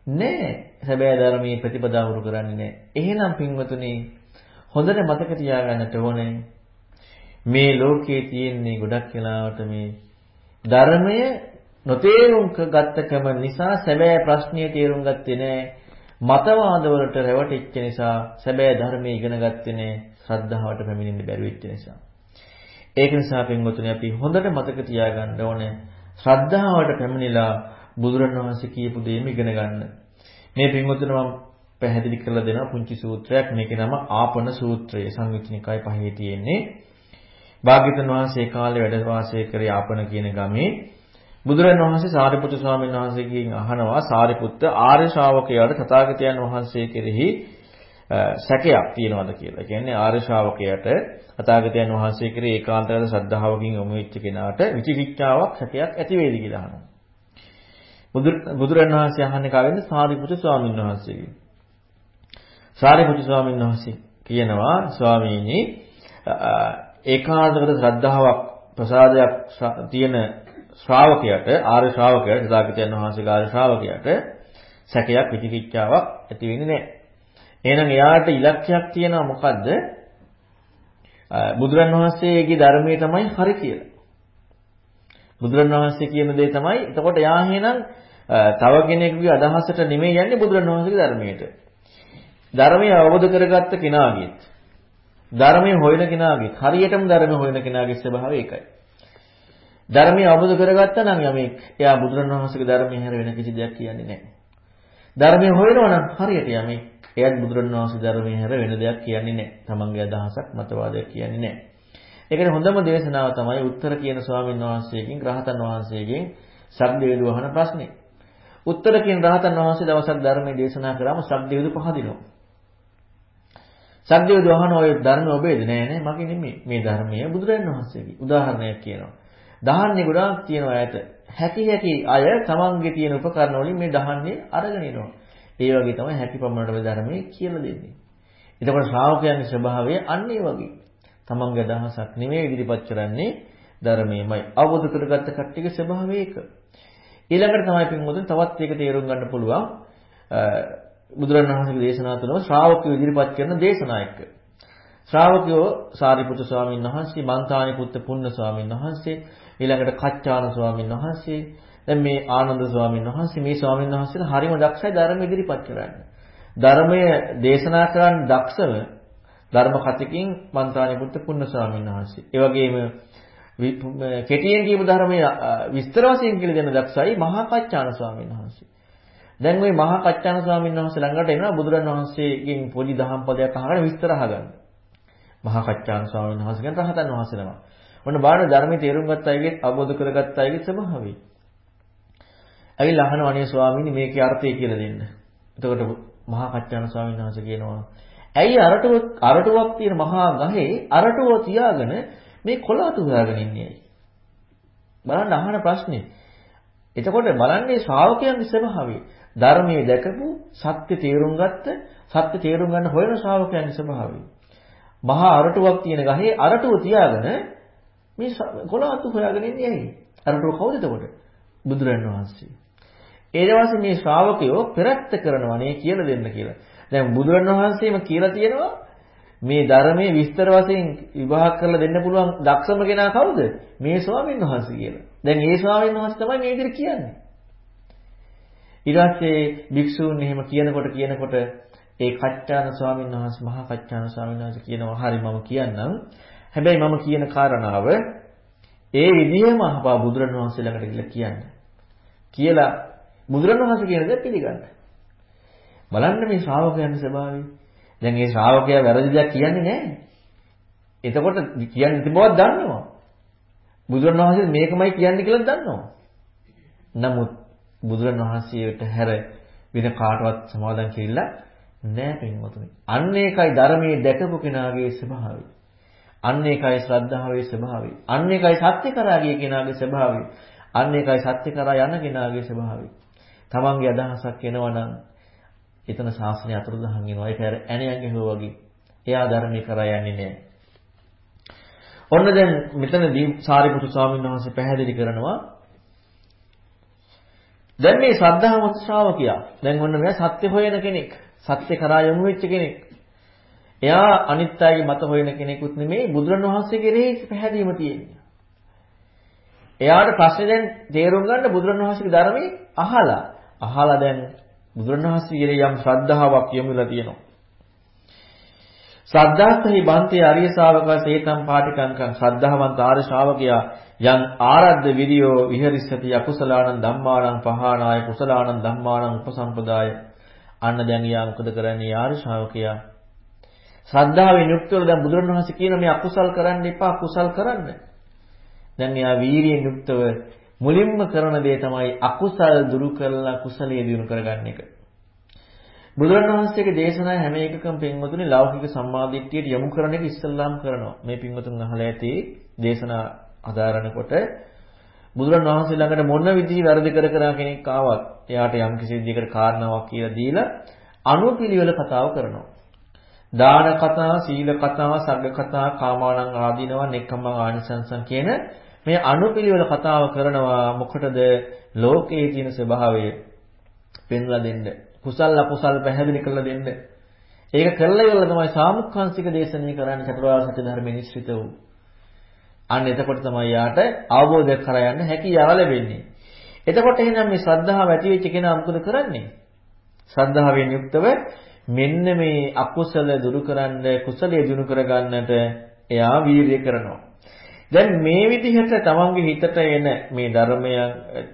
නැහැ. සැබෑ ධර්මයේ ප්‍රතිපදාව උරු කරන්නේ නැහැ. එහෙනම් පින්වතුනි හොඳට මතක තියාගන්නට ඕනේ මේ ලෝකයේ තියෙන්නේ ගොඩක් වෙලාවට මේ ධර්මය නොතේරුම් ගත්තකම නිසා සැබෑ ප්‍රශ්නීය තේරුම් ගත්තේ නැහැ. මතවාදවලට රැවටිච්ච නිසා සැබෑ ධර්මයේ ඉගෙන ගත්තේ නැහැ. ශ්‍රද්ධාවට පැමිණෙන්න බැරි වෙච්ච නිසා. ඒක නිසා පින්වතුනි අපි හොඳට මතක තියාගන්න ඕනේ ශ්‍රද්ධාවට පැමිණිලා බුදුරණවහන්සේ කියපු දේම ඉගෙන ගන්න. මේ පින්වතුනි මම පැහැදිලි කරලා දෙනවා පුංචි සූත්‍රයක්. මේකේ නම ආපන සූත්‍රය. සංයුත්නිකයි පහේ තියෙන්නේ. භාග්‍යවතුන් වහන්සේ කාලේ වැඩ වාසය කරේ ආපන කියන ගමේ බුදුරන් වහන්සේ සාරිපුත්‍ර ස්වාමීන් වහන්සේගෙන් අහනවා සාරිපුත්ත ආර්ය ශ්‍රාවකයාට තථාගතයන් වහන්සේ කෙරෙහි සැකයක් තියනවාද කියලා. කියන්නේ ආර්ය ශ්‍රාවකයාට තථාගතයන් වහන්සේ කෙරෙහි ඒකාන්තව ශ්‍රද්ධාවකින් යොමු වෙච්ච කෙනාට විචිකිච්ඡාවක් සැකයක් ඇති වේද කියලා අහනවා. බුදුරන් වහන්සේ අහන්නේ කාගෙන්ද? සාරිපුත්‍ර ස්වාමීන් වහන්සේගෙන්. සාරිපුත්‍ර ස්වාමීන් වහන්සේ කියනවා ස්වාමීනි ඒකාන්තකට ශ්‍රද්ධාවක් ප්‍රසාදයක් තියෙන ශ්‍රාවකයාට ආර්ය ශ්‍රාවකයාට සදාගතයන් වහන්සේගේ ආර්ය ශ්‍රාවකයාට සැකයක් විචිකිච්ඡාවක් ඇති වෙන්නේ නැහැ. එහෙනම් එයාට ඉලක්කයක් තියෙනවා මොකද්ද? බුදුරන් වහන්සේගේ ධර්මයේ තමයි හරි කියලා. බුදුරන් වහන්සේ කියන දේ තමයි එතකොට යා එහෙනම් තව කෙනෙකුගේ අදහසට නෙමෙයි යන්නේ බුදුරන් වහන්සේගේ ධර්මයට. ධර්මය අවබෝධ කරගත්ත කෙනාගේත් ධර්මය හොයන කෙනාගේ හරියටම ධර්මය හොයන කෙනාගේ ස්වභාවය ඒකයි. ධර්මය අවබෝධ කරගත්තා නම් යමෙක් එයා බුදුරණවහන්සේගේ ධර්මයේ හැර වෙන කිසි දෙයක් කියන්නේ නැහැ. ධර්මය හොයනවා නම් හරියට යමෙක් එයාත් බුදුරණවහන්සේ ධර්මයේ හැර වෙන දෙයක් කියන්නේ නැහැ. තමන්ගේ අදහසක් මතවාදයක් කියන්නේ නැහැ. ඒකට හොඳම දේශනාව තමයි උත්තර කියන ස්වාමීන් වහන්සේගෙන් රහතන් වහන්සේගෙන් සබ්දේදු අහන ප්‍රශ්නේ. උත්තර කියන රහතන් වහන්සේ දවසක් ධර්මයේ දේශනා කරාම සබ්දේදු පහදිනවා. සද්දේව දහන ඔය ධර්ම ඔබේද? නෑ නෑ. මගේ නෙමෙයි. මේ ධර්මය බුදුරජාණන් වහන්සේගේ. උදාහරණයක් කියනවා. දහන්නේ ගොඩාක් තියෙනවා ඈත. හැකි හැකි අය තමන්ගේ තියෙන උපකරණ වලින් මේ දහන්නේ අරගෙන එනවා. ඒ වගේ තමයි හැකි පමණට මේ ධර්මයේ කියලා දෙන්නේ. එතකොට ශ්‍රාවකයන්ගේ ස්වභාවය අන්න ඒ වගේ. තමන්ගේ අදහසක් නෙමෙයි ඉදිරිපත් කරන්නේ ධර්මයේමයි. අවබෝධ කරගත්ත කට්ටියගේ ස්වභාවය ඒක. ඊළඟට තමයි පින්වතුන් තවත් ඒක තේරුම් ගන්න පුළුවන්. බුදුරණවහන්සේගේ දේශනා තුනම ශ්‍රාවකයෝ ඉදිරිපත් කරන දේශනා එක්ක. ශ්‍රාවකයෝ සාරිපුත්‍ර ස්වාමීන් වහන්සේ, මන්තානි පුත්ත පුන්න ස්වාමීන් වහන්සේ, ඊළඟට කච්චාන ස්වාමීන් වහන්සේ, දැන් මේ ආනන්ද ස්වාමීන් වහන්සේ මේ ස්වාමීන් වහන්සේලා හරිම දක්ෂයි ධර්ම ඉදිරිපත් කරන්න. ධර්මය දේශනා කරන්න දක්ෂව ධර්ම කතිකින් මන්තානි පුත්ත පුන්න ස්වාමීන් වහන්සේ. ඒ වගේම කෙටියෙන් කියපු ධර්මයේ විස්තර වශයෙන් කියලා දෙන දක්ෂයි මහා කච්චාන ස්වාමීන් වහන්සේ. දැන් ওই මහා කච්චාන ස්වාමීන් වහන්සේ ළඟට එනවා බුදුරන් වහන්සේගෙන් පොඩි දහම් පදයක් අහගෙන විස්තර අහගන්න. මහා කච්චාන ස්වාමීන් වහන්සේ ගැන රහතන් වහන්සේ නම. ඔන්න බාහිර ධර්මයේ තේරුම් ගත්ත අයගේ අවබෝධ කරගත්ත අයගේ ස්වභාවය. ඇවිල්ලා අහනවා අනේ ස්වාමීනි මේකේ අර්ථය කියලා දෙන්න. එතකොට මහා කච්චාන ස්වාමීන් වහන්සේ කියනවා ඇයි අරටුව අරටුවක් තියෙන මහා ගහේ අරටුව තියාගෙන මේ කොළ අතු හොයාගෙන ඉන්නේ ඇයි? බලන්න අහන ප්‍රශ්නේ. එතකොට බලන්නේ ශ්‍රාවකයන්ගේ ස්වභාවය. ධර්මයේ දැකපු සත්‍ය තේරුම් ගත්ත සත්‍ය තේරුම් ගන්න හොයන ශ්‍රාවකයන්ගේ ස්වභාවය. මහා අරටුවක් තියෙන ගහේ අරටුව තියාගෙන මේ කොළ අතු හොයාගෙන ඉන්නේ ඇයි? අරටුව කවුද එතකොට? බුදුරන් වහන්සේ. ඊට පස්සේ මේ ශ්‍රාවකයෝ පෙරත්ත කරනවානේ කියලා දෙන්න කියලා. දැන් බුදුරන් වහන්සේම කියලා තියෙනවා මේ ධර්මයේ විස්තර වශයෙන් විභාග කරලා දෙන්න පුළුවන් දක්ෂම කෙනා කවුද? මේ ස්වාමීන් වහන්සේ කියලා. දැන් ඒ ස්වාමීන් වහන්සේ තමයි මේ විදිහට කියන්නේ. ඊට පස්සේ භික්ෂූන් එහෙම කියනකොට කියනකොට ඒ කච්චාන ස්වාමීන් වහන්සේ මහා කච්චාන ස්වාමීන් වහන්සේ කියනවා හරි මම කියන්නම්. හැබැයි මම කියන කාරණාව ඒ විදිහම අහපා බුදුරණවහන්සේ ළඟට ගිහිල්ලා කියන්න. කියලා බුදුරණවහන්සේ කියන දේ පිළිගන්න. බලන්න මේ ශ්‍රාවකයන්ගේ ස්වභාවය. දැන් මේ ශ්‍රාවකයා වැරදි දෙයක් කියන්නේ නැහැ. එතකොට කියන්නේ තිබවත් දන්නවා. බුදුරණවහන්සේ මේකමයි කියන්නේ කියලා දන්නවා. නමුත් බුදුරණවහන්සේට හැර වෙන කාටවත් සමාදම් කෙරිලා නෑ පින්වතුනි. අන්න ඒකයි ධර්මයේ දැකපු කෙනාගේ ස්වභාවය. අන්න ඒකයි ශ්‍රද්ධාවේ ස්වභාවය. අන්න ඒකයි සත්‍ය කරා ගිය කෙනාගේ ස්වභාවය. අන්න ඒකයි සත්‍ය කරා යන කෙනාගේ ස්වභාවය. තමන්ගේ අදහසක් එනවා නම් එතන ශාසනය අතුරුදහන් වෙනවා. ඒක ඇණයන්ගේ හෝ වගේ. එයා ධර්මේ කරා යන්නේ නැහැ. ඔන්න දැන් මෙතනදී සාරිපුත්තු ස්වාමීන් වහන්සේ පැහැදිලි කරනවා දැන් මේ ශ්‍රද්ධාවන්ත ශ්‍රාවකයා දැන් ඔන්න මෙයා සත්‍ය හොයන කෙනෙක්. සත්‍ය කරා යොමු වෙච්ච කෙනෙක්. එයා අනිත් අයගේ මත හොයන කෙනෙකුත් නෙමෙයි බුදුරණවහන්සේ කෙරෙහි පැහැදීම තියෙන්නේ. එයාට ප්‍රශ්නේ දැන් තේරුම් ගන්න බුදුරණවහන්සේගේ ධර්මයේ අහලා අහලා දැන් බුදුරණවහන්සේ කෙරෙහි යම් ශ්‍රද්ධාවක් යොමුලා තියෙනවා. ශ්‍රද්ධාස්තහි බන්තේ අරිය ශාවකා සේතම් පාටිකංකං ශ්‍රද්ධාවන්ත ආර්ය ශාවකයා යං ආරද්ධ විරියෝ විහෙරිස්සති අකුසලානං ධම්මානං පහානාය කුසලානං ධම්මානං උපසම්පදාය. අන්න දැන් යා මොකද කරන්නේ? ආර්ය ශ්‍රාවකයා. ශ්‍රද්ධාවෙන් යුක්තව දැන් බුදුරණවහන්සේ කියන මේ අකුසල් කරන්න එපා කුසල් කරන්න. දැන් යා වීරියෙන් යුක්තව මුලින්ම කරන දේ තමයි අකුසල් දුරු කරලා කුසලයේ දිනු කරගන්න එක. බුදුරණවහන්සේගේ දේශනා හැම එකකම පින්වතුනි ලෞකික සම්මාදිට්ඨියට යොමු කරන එක ඉස්සල්ලාම් කරනවා. මේ පින්වතුන් අහලා ඇති දේශනා අදාරනකොට බුදුරන් වහන්සේ ළඟට මොන විදිහේ වැරදි කර කර කෙනෙක් ආවත් එයාට යම් කිසි විදිහකට කාරණාවක් කියලා දීලා අනුපිළිවෙල කතාව කරනවා. දාන කතා, සීල කතා, සග්ග කතා, කාමානං ආදීනවා, නෙක්ඛම්ම ආනිසංසං කියන මේ අනුපිළිවෙල කතාව කරනවා මොකටද ලෝකයේ තියෙන ස්වභාවය පෙන්ලා දෙන්න. කුසල අකුසල් පැහැදිලි කරලා දෙන්න. ඒක කරලා ඉවරලා තමයි සාමුක්ඛාංශික දේශනාව කරන්නේ චතුරාර්ය සත්‍ය ධර්ම නිශ්චිත වූ. අන්න එතකොට තමයි යාට අවබෝධ කර යන්න හැකියාව ලැබෙන්නේ. එතකොට එහෙනම් මේ ශ්‍රද්ධාව ඇති වෙච්ච කෙනා මොකද කරන්නේ? ශ්‍රද්ධාවෙන් යුක්තව මෙන්න මේ අකුසල දුරු කරන්න කුසලයේ දුරු කරගන්නට එයා වීරිය කරනවා. දැන් මේ විදිහට තමන්ගේ හිතට එන මේ ධර්මය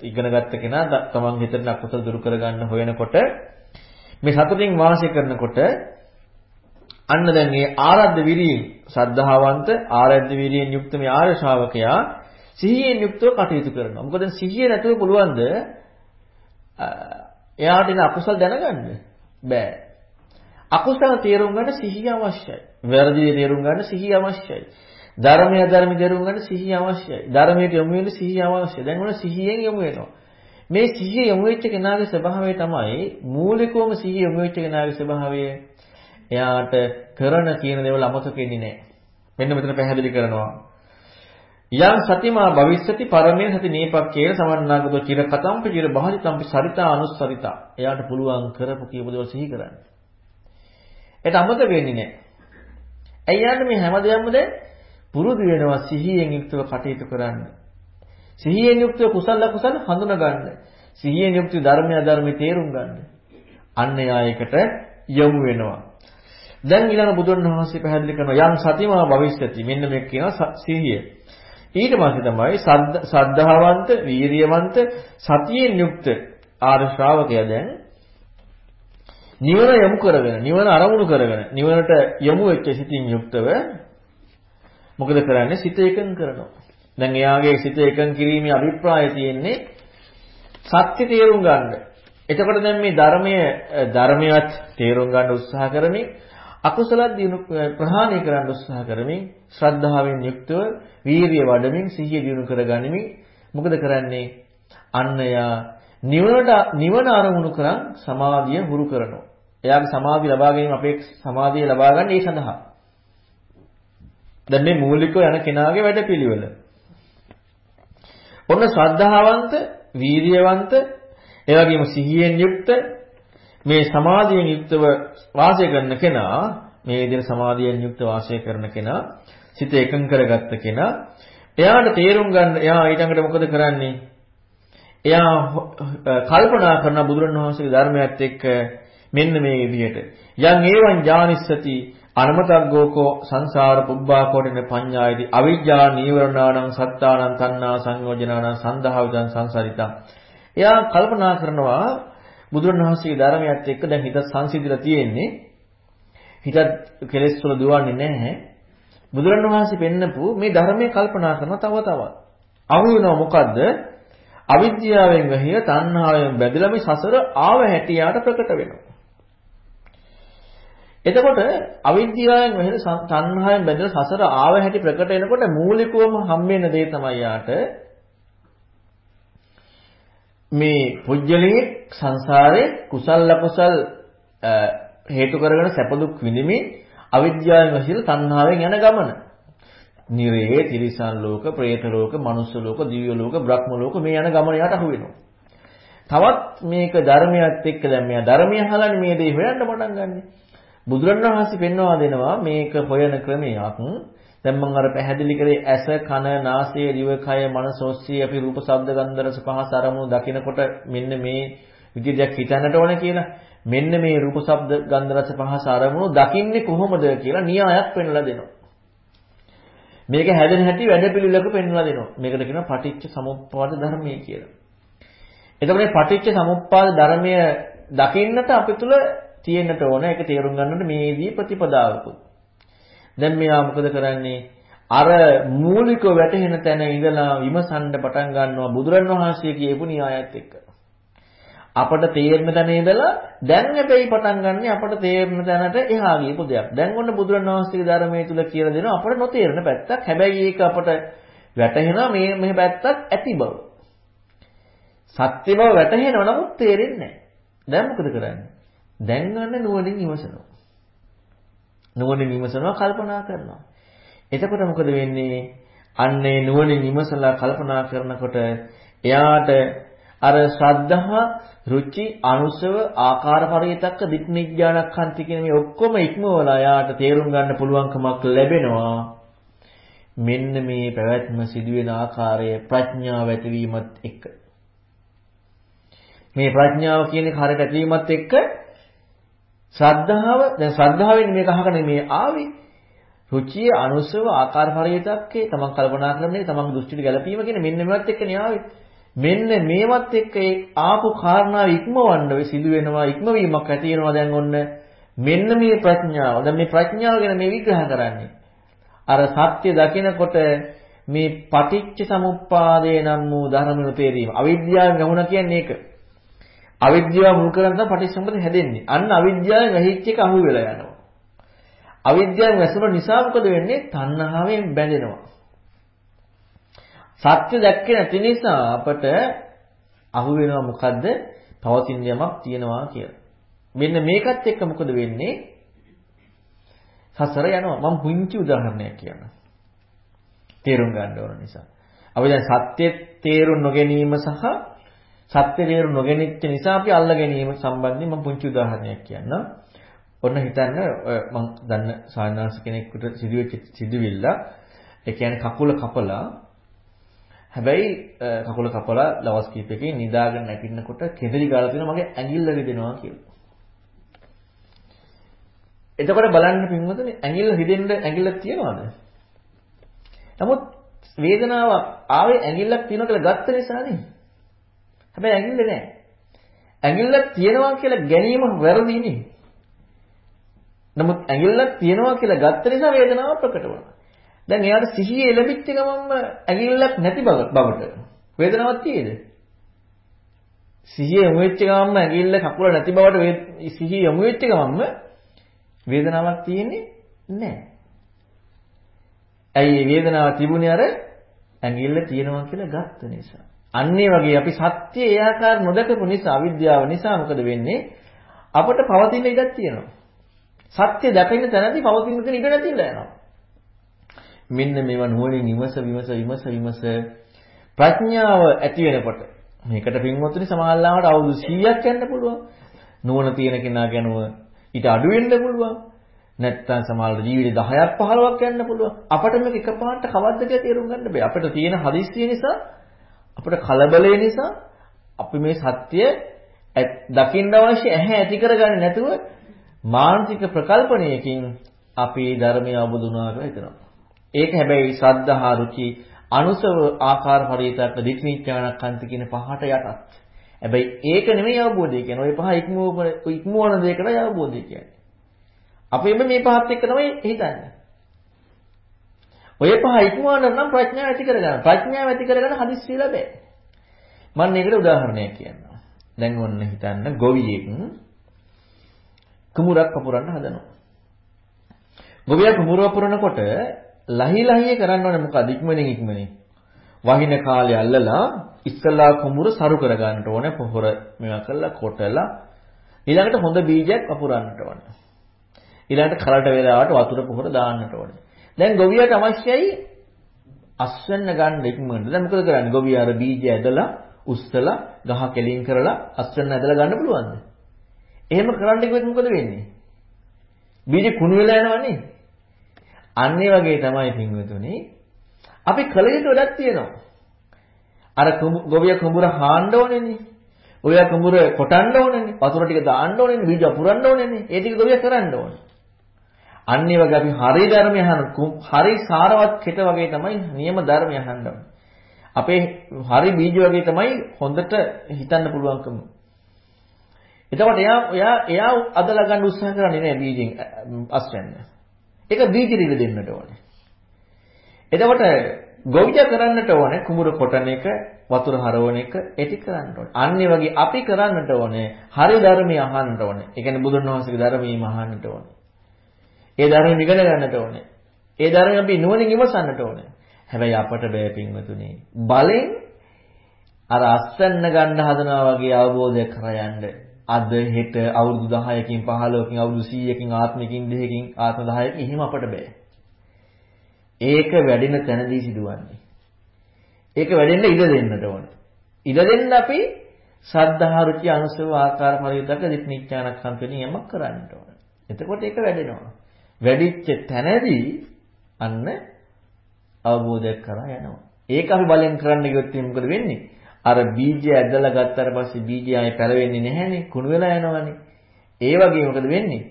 ඉගෙන ගත්ත කෙනා තමන්ගේ හිතට අකුසල දුරු කරගන්න හොයනකොට මේ සතුටින් වාසය කරනකොට අන්න දැන් මේ ආරද්ධ විරියෙන් ශ්‍රද්ධාවන්ත ආරද්ධ විරියෙන් යුක්ත මේ ආර්ය ශ්‍රාවකයා සිහියෙන් යුක්තව කටයුතු කරනවා. මොකද සිහිය නැතුව පුළුවන්ද එයාට ඉන්න අකුසල දැනගන්න? බෑ. අකුසල තේරුම් ගන්න සිහිය අවශ්‍යයි. වැරදි තේරුම් ගන්න සිහිය අවශ්‍යයි. ධර්මය ධර්ම තේරුම් ගන්න සිහිය අවශ්‍යයි. ධර්මයට යොමු වෙන්න සිහිය අවශ්‍යයි. දැන් මොන සිහියෙන් යොමු වෙනවා. මේ සිහිය යොමු වෙච්ච කෙනාගේ ස්වභාවය තමයි මූලිකවම සිහිය යොමු වෙච්ච කෙනාගේ ස්වභාවය එයාට කරන කියන දේවල් අමතක වෙන්නේ නැහැ. මෙන්න මෙතන පැහැදිලි කරනවා. යම් සතිමා භවිස්සති පරමේ සති නීපක්කේන සමන්නාගතෝ චිර කතම්ප චිර බහරිතම්ප සරිතා අනුස්සරිතා. එයාට පුළුවන් කරපු කියපු දේවල් සිහි කරන්න. ඒක අමතක වෙන්නේ නැහැ. ඇයි යන්නේ මේ හැමදේම දැන් පුරුදු වෙනවා සිහියෙන් යුක්තව කටයුතු කරන්න. සිහියෙන් යුක්තව කුසල කුසල හඳුනා ගන්න. සිහියෙන් යුක්තව ධර්මය අධර්මය තේරුම් ගන්න. අන්න යායකට යොමු වෙනවා. දැන් ඊළඟ බුදුන් වහන්සේ පැහැදිලි කරනවා යම් සතිමා භවිෂ්‍යති. මෙන්න මේක කියනවා සිහිය. ඊට පස්සේ තමයි සද්ධාවන්ත, වීරියවන්ත, සතියෙන් යුක්ත ආර්ය ශ්‍රාවකයා දැන් නිවන යොමු කරගෙන, නිවන අරමුණු කරගෙන, නිවනට යොමු වෙච්ච සිතින් යුක්තව මොකද කරන්නේ? සිත එකඟ කරනවා. දැන් එයාගේ සිත එකඟ කිරීමේ අභිප්‍රාය තියෙන්නේ සත්‍ය තේරුම් ගන්න. එතකොට දැන් මේ ධර්මයේ ධර්මයක් තේරුම් ගන්න උත්සාහ කරමින් අකුසල දිනු ප්‍රහාණය කරන්න උත්සාහ කරමින් ශ්‍රද්ධාවෙන් යුක්තව වීරිය වඩමින් සිහිය දිනු කරගනිමින් මොකද කරන්නේ? අන්න යා නිවනට නිවන අරමුණු කරන් සමාධිය හුරු කරනවා. එයාගේ සමාධිය ලබා ගැනීම අපේ සමාධිය ලබා ගන්න ඒ සඳහා. දැන් මේ මූලිකව යන කෙනාගේ වැඩපිළිවෙල. ඔන්න ශ්‍රද්ධාවන්ත, වීරියවන්ත, ඒ වගේම සිහියෙන් යුක්ත මේ සමාධියෙන් යුක්තව වාසය කරන කෙනා මේ විදිහට සමාධියෙන් යුක්ත වාසය කරන කෙනා සිත එකඟ කරගත්ත කෙනා එයාට තේරුම් ගන්න එයා ඊටඟට මොකද කරන්නේ? එයා කල්පනා කරන බුදුරණවහන්සේගේ ධර්මයත් එක්ක මෙන්න මේ විදිහට. යම් ඒවං ඥානිස්සති අනමතග්ගෝකෝ සංසාර පුබ්බා කෝටින පඤ්ඤායති අවිජ්ජා නීවරණානං සත්තානං තණ්හා සංයෝජනානං සන්දහවදං සංසරිතං. එයා කල්පනා කරනවා බුදුරණවහන්සේගේ ධර්මයත් එක්ක දැන් හිත සංසිඳිලා තියෙන්නේ. හිත කෙලෙස් වල දුවන්නේ නැහැ. බුදුරණවහන්සේ පෙන්නපු මේ ධර්මයේ කල්පනා කරන තව තවත්. අහු වෙනවා මොකද්ද? අවිද්‍යාවෙන් වැහිලා තණ්හාවෙන් බැඳලා මේ සසර ආව හැටියට ප්‍රකට වෙනවා. එතකොට අවිද්‍යාවෙන් වැහිලා තණ්හාවෙන් බැඳලා සසර ආව හැටි ප්‍රකට වෙනකොට මූලිකවම හම්බෙන දේ තමයි යාට මේ පුජ්‍යලයේ සංසාරේ කුසල ලකුසල් හේතු කරගෙන සැප දුක් විඳිමින් අවිද්‍යාවෙන් වැහිලා තණ්හාවෙන් යන ගමන. නිරේ, තිරිසන් ලෝක, പ്രേත ලෝක, මනුස්ස ලෝක, දිව්‍ය ලෝක, බ්‍රහ්ම ලෝක මේ යන ගමන යට අහු වෙනවා. තවත් මේක ධර්මයත් එක්ක දැන් මෙයා ධර්මය අහලානේ මේ දේ හොයන්න පටන් ගන්නෙ. බුදුරණවහන්සේ පෙන්වා දෙනවා මේක හොයන ක්‍රමයක්. දැන් මම අර පැහැදිලි කරේ ඇස, කන, නාසය, දිව, කය, මනස ඔස්සේ අපි රූප, ශබ්ද, ගන්ධ, රස, පහස අරමුණු දකිනකොට මෙන්න මේ විදිහට හිතන්නට ඕන කියලා. මෙන්න මේ රූප, ශබ්ද, ගන්ධ, රස, පහස අරමුණු දකින්නේ කොහොමද කියලා න්‍යායක් පෙන්වලා දෙනවා. මේක හැදෙන හැටි වැඩපිළිවෙලක පෙන්වලා දෙනවා. මේකට කියනවා පටිච්ච සමුප්පාද ධර්මය කියලා. එතකොට මේ පටිච්ච සමුප්පාද ධර්මය දකින්නට අපි තුල තියෙන්නට ඕන ඒක තේරුම් ගන්නට මේදී ප්‍රතිපදාවකුත්. දැන් මෙයා මොකද කරන්නේ? අර මූලිකව වැටහෙන තැන ඉඳලා විමසන්න පටන් ගන්නවා බුදුරණවහන්සේ කියපු න්‍යායත් එක්ක. අපට තේරෙන තැන ඉඳලා දැන් හැබැයි පටන් ගන්න අපට තේරෙන තැනට එහා ගියපු දෙයක්. දැන් ඔන්න බුදුරණවහන්සේගේ ධර්මයේ තුල කියලා දෙනවා අපට නොතේරෙන පැත්තක්. හැබැයි ඒක අපට වැටහෙනවා මේ මේ පැත්තක් ඇති බව. සත්‍ය බව වැටහෙනවා නමුත් තේරෙන්නේ නැහැ. දැන් මොකද කරන්නේ? දැන් ගන්න නුවණින් විමසනවා. නුවණින් විමසනවා කල්පනා කරනවා. එතකොට මොකද වෙන්නේ? අන්නේ නුවණින් විමසලා කල්පනා කරනකොට එයාට අර ශ්‍රද්ධා, රුචි, අනුසව, ආකාර පරිවිතක්ක, දික්නිඥානක්ඛන්ති කියන මේ ඔක්කොම ඉක්මවලා යාට තේරුම් ගන්න පුළුවන්කමක් ලැබෙනවා. මෙන්න මේ පැවැත්ම සිදුවෙන ආකාරය ප්‍රඥාව ඇතිවීමත් එක්ක. මේ ප්‍රඥාව කියන එක හරියට ඇතිවීමත් එක්ක ශ්‍රද්ධාව දැන් ශ්‍රද්ධාවෙන් මේක අහගෙන මේ ආවේ රුචිය අනුසව ආකාර පරිවිතක්කේ තමන් කල්පනා කරන්නේ තමන් දෘෂ්ටිට ගැලපීම කියන මෙන්න මේවත් එක්ක න්යාවේ මෙන්න මේවත් එක්ක ඒ ආපු කාරණාව ඉක්මවන්න වෙ සිදු වෙනවා ඉක්මවීමක් ඇති වෙනවා දැන් ඔන්න මෙන්න මේ ප්‍රඥාව. දැන් මේ ප්‍රඥාව ගැන මේ විග්‍රහ කරන්නේ. අර සත්‍ය දකිනකොට මේ පටිච්ච සමුප්පාදේ නම් වූ ධර්මණු තේරීම. අවිද්‍යාවෙන් ගමුණ කියන්නේ ඒක. අවිද්‍යාව මුල් කරගෙන තමයි පටිච්චසමුප්පාද හැදෙන්නේ. අන්න අවිද්‍යාවෙන් වැහිච්ච එක අහු වෙලා යනවා. අවිද්‍යාවෙන් වැසුන නිසා මොකද වෙන්නේ? තණ්හාවෙන් බැඳෙනවා. සත්‍ය දැක්කේ නැති නිසා අපට අහු වෙනවා මොකද්ද? පවතින යමක් තියෙනවා කියලා. මෙන්න මේකත් එක්ක මොකද වෙන්නේ? සසර යනවා. මම පුංචි උදාහරණයක් කියන්නම්. තේරුම් ගන්න ඕන නිසා. අපි දැන් සත්‍ය තේරුම් නොගැනීම සහ සත්‍ය තේරුම් නොගැනිච්ච නිසා අපි අල්ල ගැනීම සම්බන්ධයෙන් මම පුංචි උදාහරණයක් කියන්නම්. ඔන්න හිතන්න මම දන්න සායනාංශ කෙනෙකුට සිදුවෙච්ච සිදුවිල්ල ඒ කියන්නේ කකුල කපලා හැබැයි කකුල කපලා දවස් කිහිපයකින් නිදාගෙන නැගිටිනකොට කෙඳිරි ගාලා තියෙනවා මගේ ඇඟිල්ල රිදෙනවා කියලා. එතකොට බලන්න පින්වතුනි ඇඟිල්ල රිදෙන්න ඇඟිල්ලක් තියනවද? නමුත් වේදනාව ආවේ ඇඟිල්ලක් තියෙනවා කියලා ගත්ත නිසානේ. හැබැයි ඇඟිල්ල නෑ. ඇඟිල්ලක් තියෙනවා කියලා ගැනීම වැරදිනේ. නමුත් ඇඟිල්ලක් තියෙනවා කියලා ගත්ත නිසා වේදනාව ප්‍රකට වුණා. දැන් එයාට සිහිය ලැබිච්ච ගමන්ම ඇඟිල්ලක් නැති බවට වේදනාවක් තියෙද? සිහිය යොමු වෙච්ච ගමන්ම ඇඟිල්ල කකුල නැති බවට සිහිය යොමු වෙච්ච ගමන්ම වේදනාවක් තියෙන්නේ නැහැ. ඇයි මේ වේදනාව තිබුණේ අර ඇඟිල්ල තියෙනවා කියලා ගත්ත නිසා. අන්න ඒ වගේ අපි සත්‍ය ඒ ආකාර නොදකපු නිසා අවිද්‍යාව නිසා මොකද වෙන්නේ? අපට පවතින ඉඩක් තියෙනවා. සත්‍ය දැකෙන තැනදී පවතින කෙන ඉඩ නැතිලා යනවා. මෙන්න මේවා නුවණින් විමස විමස විමස විමස ප්‍රඥාව ඇති වෙනකොට මේකට පින්වත්නි සමාල්ලාවට අවුරුදු 100ක් යන්න පුළුවන්. නුවණ තියෙන කෙනා ගැනව ඊට අඩු වෙන්න පුළුවන්. නැත්තම් සමහර ජීවිතේ 10ක් 15ක් යන්න පුළුවන්. අපිට මේක එකපාරට කවද්ද කියලා තේරුම් ගන්න බෑ. අපිට තියෙන හදිස්සිය නිසා අපිට කලබලය නිසා අපි මේ සත්‍ය දකින්න අවශ්‍ය ඇහැ ඇති කරගන්නේ නැතුව මානසික ප්‍රකල්පණයකින් අපි ධර්මය අවබෝධ වුණා කියලා හිතනවා. ඒක හැබැයි ශ්‍රද්ධා රුචි අනුසව ආකාර පරිවිතක දික්නිඥානක් අන්ත කියන පහට යටත්. හැබැයි ඒක නෙමෙයි අවබෝධය කියන්නේ. ওই පහ ඉක්මවන ඉක්මවන දෙයකට අවබෝධය කියන්නේ. අපි මේ පහත් එක්ක තමයි හිතන්නේ. ඔය පහ ඉක්මවන්න නම් ප්‍රඥාව ඇති කරගන්න. ප්‍රඥාව ඇති කරගන්න හදිස්සිය ලැබේ. මම මේකට උදාහරණයක් කියන්නම්. දැන් ඔන්න හිතන්න ගොවියෙක් කුමුරක් පපුරන්න හදනවා. ගොවියා කුමුර පපුරනකොට ලහි ලහියේ කරන්න ඕනේ මොකද ඉක්මනින් ඉක්මනින්. වහින කාලේ අල්ලලා ඉස්සලා කුමුර සරු කර ගන්නට ඕනේ පොහොර මේවා කරලා කොටලා ඊළඟට හොඳ බීජයක් වපුරන්නට ඕනේ. ඊළඟට කරට වේලාවට වතුර පොහොර දාන්නට ඕනේ. දැන් ගොවියට අවශ්‍යයි අස්වැන්න ගන්න ඉක්මනට. දැන් මොකද කරන්නේ? ගොවියා අර බීජය ඇදලා උස්සලා ගහ කෙලින් කරලා අස්වැන්න ඇදලා ගන්න පුළුවන්ද? එහෙම කරන්න කිව්වොත් මොකද වෙන්නේ? බීජ කුණු වෙලා යනවනේ. අන්න ඒ වගේ තමයි පින්වතුනි. අපි කල යුතු වැඩක් තියෙනවා. අර ගොවිය කුඹුර හාන්න ඕනේනේ. ඔය කුඹුර කොටන්න ඕනේනේ. වතුර ටික දාන්න ඕනේනේ. බීජ පුරන්න ඕනේනේ. ඒ ටික ගොවිය කරන්න ඕනේ. අන්න ඒ වගේ අපි හරි ධර්මය අහන හරි සාරවත් කෙට වගේ තමයි නියම ධර්මය අහන්න ඕනේ. අපේ හරි බීජ වගේ තමයි හොඳට හිතන්න පුළුවන්කම. එතකොට එයා එයා එයා අදලා ගන්න උත්සාහ කරන්නේ නෑ බීජෙන් අස්වැන්න. ඒක බීජ රිල දෙන්නට ඕනේ. එතකොට ගොවිජ කරන්නට ඕනේ කුඹුර කොටන එක, වතුර හරවන එක, ඒටි කරන්න ඕනේ. අන්න වගේ අපි කරන්නට ඕනේ හරි ධර්මය අහන්නට ඕනේ. ඒ කියන්නේ බුදුන් වහන්සේගේ ධර්මයීම අහන්නට ඕනේ. ඒ ධර්මෙ ඉගෙන ගන්නට ඕනේ. ඒ ධර්මෙ අපි නුවණින් ඉවසන්නට ඕනේ. හැබැයි අපට බෑ පින්වතුනි. බලෙන් අර අස්සන්න ගන්න හදනවා වගේ අවබෝධයක් කරා යන්න අද හෙට අවුරුදු 10කින් 15කින් අවුරුදු 100කින් ආත්මකින් දෙකකින් ආත්ම 10කින් එහෙම අපට බෑ. ඒක වැඩින තැනදී සිදුවන්නේ. ඒක වැඩෙන්න ඉඩ දෙන්නට ඕනේ. ඉඩ දෙන්න අපි සද්ධා රුචි අනුසව ආකාර පරිවිතක දිට්ඨිඥානක්ඛන්තෙනිය යමක් කරන්නට ඕනේ. එතකොට ඒක වැඩෙනවා. වැඩිච්ච තැනදී අන්න අවබෝධයක් කරා යනවා. ඒක අපි බලෙන් කරන්න ගියොත් මොකද වෙන්නේ? අර බීජය ඇදලා ගත්තාට පස්සේ බීජය ආයේ පැලවෙන්නේ නැහැනේ කුණු වෙලා යනවනේ. ඒ වගේ මොකද වෙන්නේ?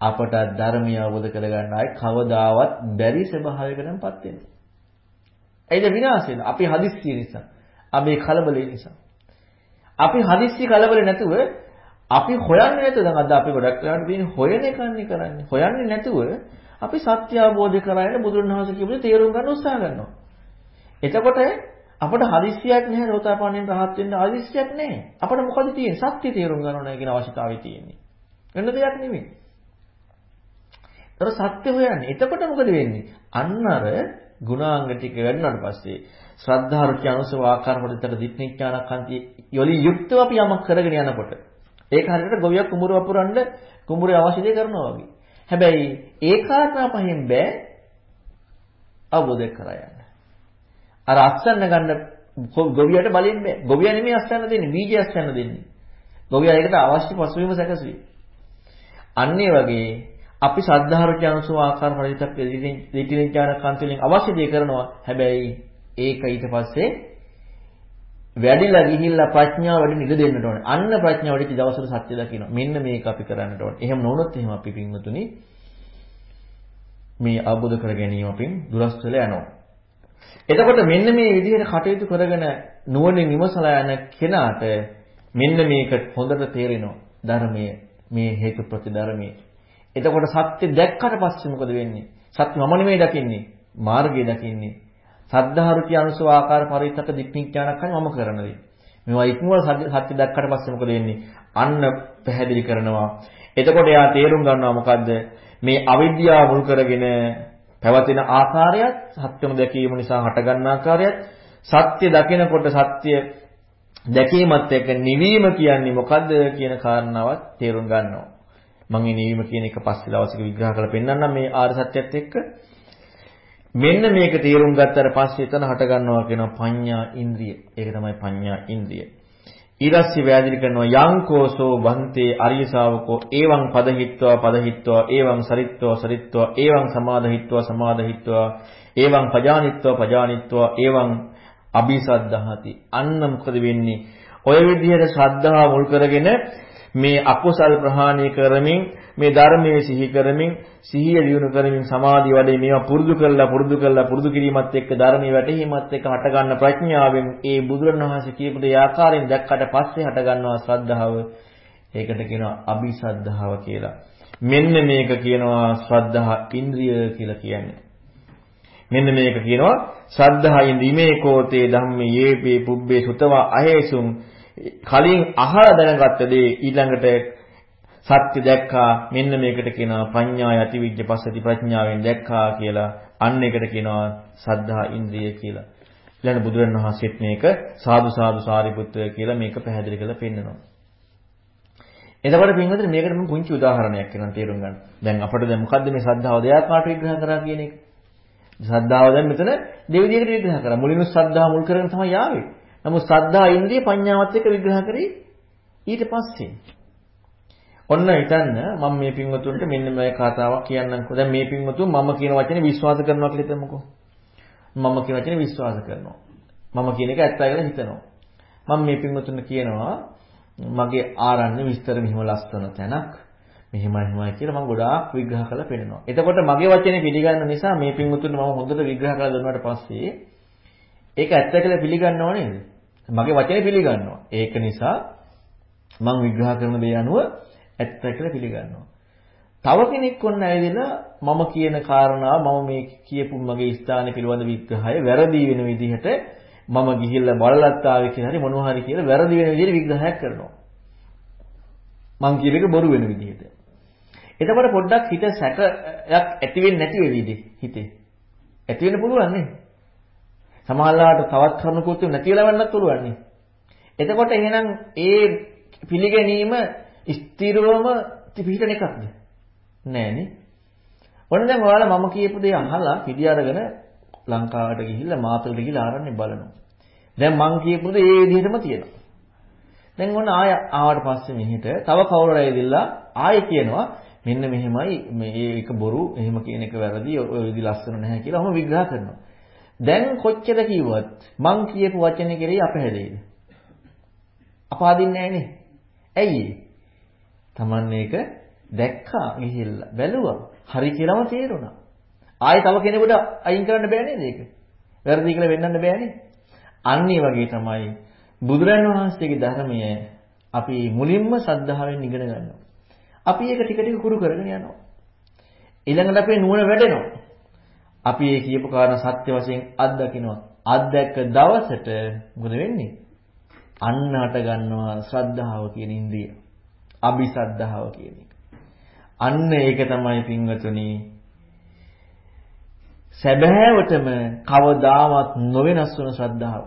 අපට ධර්මය අවබෝධ කරගන්න ආයේ කවදාවත් බැරි ස්වභාවයකටපත් වෙනවා. එයිද විනාශ අපි හදිස්සිය නිසා. අපි කලබලේ නිසා. අපි හදිස්සි කලබලේ නැතුව අපි හොයන්නේ නැතුව දැන් අද අපි ගොඩක් වෙලාවට තියෙන හොයන එකන්නේ කරන්නේ. හොයන්නේ නැතුව අපි සත්‍ය අවබෝධ කරගෙන බුදුන් වහන්සේ කියපු තේරුම් ගන්න උත්සාහ කරනවා. එතකොට අපට හදිස්සියක් නැහැ රෝතාපන්නයෙන් රහත් වෙන්න හදිස්සියක් නැහැ. අපට මොකද තියෙන්නේ? සත්‍ය තේරුම් ගන්න ඕනේ කියන අවශ්‍යතාවය තියෙන්නේ. වෙන දෙයක් නෙමෙයි. ඒතර සත්‍ය හොයන්නේ. එතකොට මොකද වෙන්නේ? අන්න අර ගුණාංග ටික වැඩුණාට පස්සේ ශ්‍රද්ධා රුචි අනුසව ආකාර වලට දික්නිඥානකන්ති යොලි යුක්තව අපි යමක් කරගෙන යනකොට ඒක හරියට ගොවියක් කුඹුර වපුරන්න කුඹුරේ අවශ්‍ය දේ කරනවා වගේ. හැබැයි ඒ කාරණා පහෙන් බෑ අවබෝධ කරා යන්න. අර අස්සන්න ගන්න ගොවියට බලෙන් බෑ. ගොවියා නෙමෙයි අස්සන්න දෙන්නේ, බීජය අස්සන්න දෙන්නේ. ගොවියා ඒකට අවශ්‍ය පසුබිම සැකසුවේ. අන්න ඒ වගේ අපි ශ්‍රද්ධාරුචි අනුසව ආකාර පරිවිතක් දිටිනිඥාන කන්තුලින් අවශ්‍ය දේ කරනවා. හැබැයි ඒක ඊට පස්සේ වැඩිලා ගිහිල්ලා ප්‍රඥාව වැඩි නිද දෙන්නට ඕනේ. අන්න ප්‍රඥාව වැඩිච්ච දවසට සත්‍ය දකින්න. මෙන්න මේක අපි කරන්නට ඕනේ. එහෙම නොවුනොත් එහෙම අපි පින්වතුනි මේ අවබෝධ කර ගැනීම අපින් දුරස් වෙලා යනවා. එතකොට මෙන්න මේ විදිහට කටයුතු කරගෙන නුවණින් විමසලා යන කෙනාට මෙන්න මේක හොඳට තේරෙනවා. ධර්මයේ මේ හේතු ප්‍රතිධර්මයේ. එතකොට සත්‍ය දැක්කට පස්සේ මොකද වෙන්නේ? සත්‍ය මම නෙමෙයි දකින්නේ. මාර්ගය දකින්නේ. සද්ධාරුචි අනුසව ආකාර පරිත්තක දික්නිඥානක් මම කරන දේ. මේවා ඉක්මවල සත්‍ය දැක්කට පස්සේ මොකද වෙන්නේ? අන්න පැහැදිලි කරනවා. එතකොට එයා තේරුම් ගන්නවා මොකද්ද? මේ අවිද්‍යාව මුල් කරගෙන පැවතින ආකාරයත් සත්‍යම දැකීම නිසා හටගන්න ආකාරයත් සත්‍ය දකිනකොට සත්‍ය දැකීමත් එක්ක නිවීම කියන්නේ මොකද්ද කියන කාරණාවත් තේරුම් ගන්නවා. මම මේ නිවීම කියන එක පස්සේ දවසක විග්‍රහ කරලා පෙන්නන්නම් මේ ආර්ය සත්‍යයත් එක්ක. මෙන්න මේක තේරුම් ගත්තට පස්සේ එතන හට ගන්නවා කියනවා පඤ්ඤා ඉන්ද්‍රිය. ඒක තමයි පඤ්ඤා ඉන්ද්‍රිය. ඊරස්සි වෑදිලි කරනවා යංකෝසෝ බන්තේ අරිය ශාවකෝ එවං පදහිත්වා පදහිත්වා එවං සරිත්වා සරිත්වා එවං සමාදහිත්වා සමාදහිත්වා එවං පජානිත්වා පජානිත්වා එවං අபிසද්ධහති අන්න මොකද වෙන්නේ ඔය විදිහට ශ්‍රද්ධාව මුල් කරගෙන මේ අකුසල් ප්‍රහාණය කරමින් මේ ධර්මයේ සිහි කරමින් සිහිය දියුණු කරමින් සමාධිය වැඩි මේවා පුරුදු කරලා පුරුදු කරලා පුරුදු කිරීමත් එක්ක ධර්මයේ වැටහීමත් එක්ක හටගන්න ප්‍රඥාවෙන් ඒ බුදුරණවහන්සේ කියපු දේ ආකාරයෙන් දැක්කට පස්සේ හටගන්නවා ශ්‍රද්ධාව. ඒකට කියනවා අபிසද්ධාව කියලා. මෙන්න මේක කියනවා ශ්‍රද්ධා ඉන්ද්‍රිය කියලා කියන්නේ. මෙන්න මේක කියනවා ශ්‍රද්ධායින් දීමේ කෝතේ ධම්මේ යේපේ පුබ්බේ සුතවා අහේසුම් කලින් අහලා දැනගත්ත දේ ඊළඟට සත්‍ය දැක්කා මෙන්න මේකට කියනවා පඤ්ඤා යති විජ්ජ පස්සති ප්‍රඥාවෙන් දැක්කා කියලා අන්න එකට කියනවා සද්ධා ඉන්ද්‍රිය කියලා. ඊළඟ බුදුරණවහන්සේත් මේක සාදු සාදු සාරිපුත්‍රය කියලා මේක පැහැදිලි කරලා පෙන්නනවා. එතකොට පින්වතුනි මේකට මම පුංචි උදාහරණයක් කියනවා තේරුම් ගන්න. දැන් අපිට දැන් මොකද්ද මේ ශ්‍රද්ධාව දෙයාකාරට විග්‍රහ කරා කියන එක? ශ්‍රද්ධාව දැන් මෙතන දෙවිදියකට විග්‍රහ කරා. මුලින්ම ශ්‍රද්ධාව මුල් කරගෙන තමයි ආවේ. නමුත් ශ්‍රද්ධා ඉන්ද්‍රිය පඤ්ඤාවත් එක්ක විග්‍රහ කරේ ඊට පස්සේ. ඔන්න හිතන්න මම මේ පින්වතුන්ට මෙන්න මේ කතාවක් කියන්නම්කෝ. දැන් මේ පින්වතුන් මම කියන වචනේ විශ්වාස කරනවා කියලා හිතමුකෝ. මම කියන වචනේ විශ්වාස කරනවා. මම කියන එක ඇත්තයි කියලා හිතනවා. මම මේ පින්වතුන්ට කියනවා මගේ ආරණ්‍ය විස්තර මෙහිම ලස්සන තැනක්. මෙහිම එහෙමයි කියලා මම ගොඩාක් විග්‍රහ කරලා පෙන්නනවා. එතකොට මගේ වචනේ පිළිගන්න නිසා මේ පින්වතුන්ට මම හොඳට විග්‍රහ කරලා දුන්නාට පස්සේ ඒක ඇත්ත කියලා පිළිගන්නව නේද? මගේ වචනේ පිළිගන්නවා. ඒක නිසා මම විග්‍රහ කරන දේ අනුව ඇත්ත කියලා පිළිගන්නවා. තව කෙනෙක් ඔන්න ඇවිදලා මම කියන කාරණාව මම මේ කියපු මගේ ස්ථානේ පිළිබඳ විග්‍රහය වැරදි වෙන විදිහට මම ගිහිල්ලා බලලත් ආවේ කියලා හරි මොනවා හරි කියලා වැරදි වෙන විදිහට විග්‍රහයක් කරනවා. මං කියව එක බොරු වෙන විදිහට. එතකොට පොඩ්ඩක් හිත සැකයක් ඇති වෙන්නේ නැති වෙවිද හිතේ. ඇති වෙන්න පුළුවන් නේ. සමහරවිට තවත් කරුණකුත් නැති වෙලා වෙන්නත් පුළුවන් නේ. එතකොට එහෙනම් ඒ පිළිගැනීම ස්ථිරවම පිහිටන එකක්ද? නෑනේ. ඔන්න දැන් ඔයාලා මම කියපු දේ අහලා පිළි අරගෙන ලංකාවට ගිහිල්ලා මාතලට ගිහිල්ලා ආරන්නේ බලනවා. දැන් මං කියපු දේ ඒ විදිහටම තියෙනවා. දැන් ඔන්න ආය ආවට පස්සේ මෙහෙට තව කවුරු හරි ඇවිදලා ආයෙ කියනවා මෙන්න මෙහෙමයි මේ එක බොරු එහෙම කියන එක වැරදි ඔය විදි ලස්සන නැහැ කියලා ඔහොම විග්‍රහ කරනවා. දැන් කොච්චර කිව්වත් මං කියපු වචනේ කෙරෙහි අපහැදෙයිද? අපාදින්නේ නැහනේ. ඇයි Taman මේක දැක්කා ගිහිල්ලා බැලුවා. හරි කියලාම තේරුණා. ආයෙ තව කෙනෙකුට අයින් කරන්න බෑ නේද ඒක? වැරදි කියලා වෙන්නන්න බෑනේ. අන්න ඒ වගේ තමයි බුදුරන් වහන්සේගේ ධර්මය අපි මුලින්ම සද්ධාවෙන් ඉගෙන ගන්නවා. අපි ඒක ටික ටික කුරු කරගෙන යනවා. ඊළඟට අපේ නුවණ වැඩෙනවා. අපි ඒ කියපු කාරණා සත්‍ය වශයෙන් අත්දකිනවා. අත්දැක්ක දවසට මොකද වෙන්නේ? අන්න හට ගන්නවා ශ්‍රද්ධාව කියන ඉන්ද්‍රිය. අபிසද්ධාව කියන එක. අන්න ඒක තමයි පින්වතුනි සැබෑවටම කවදාවත් නොවෙනස් වන ශ්‍රද්ධාව.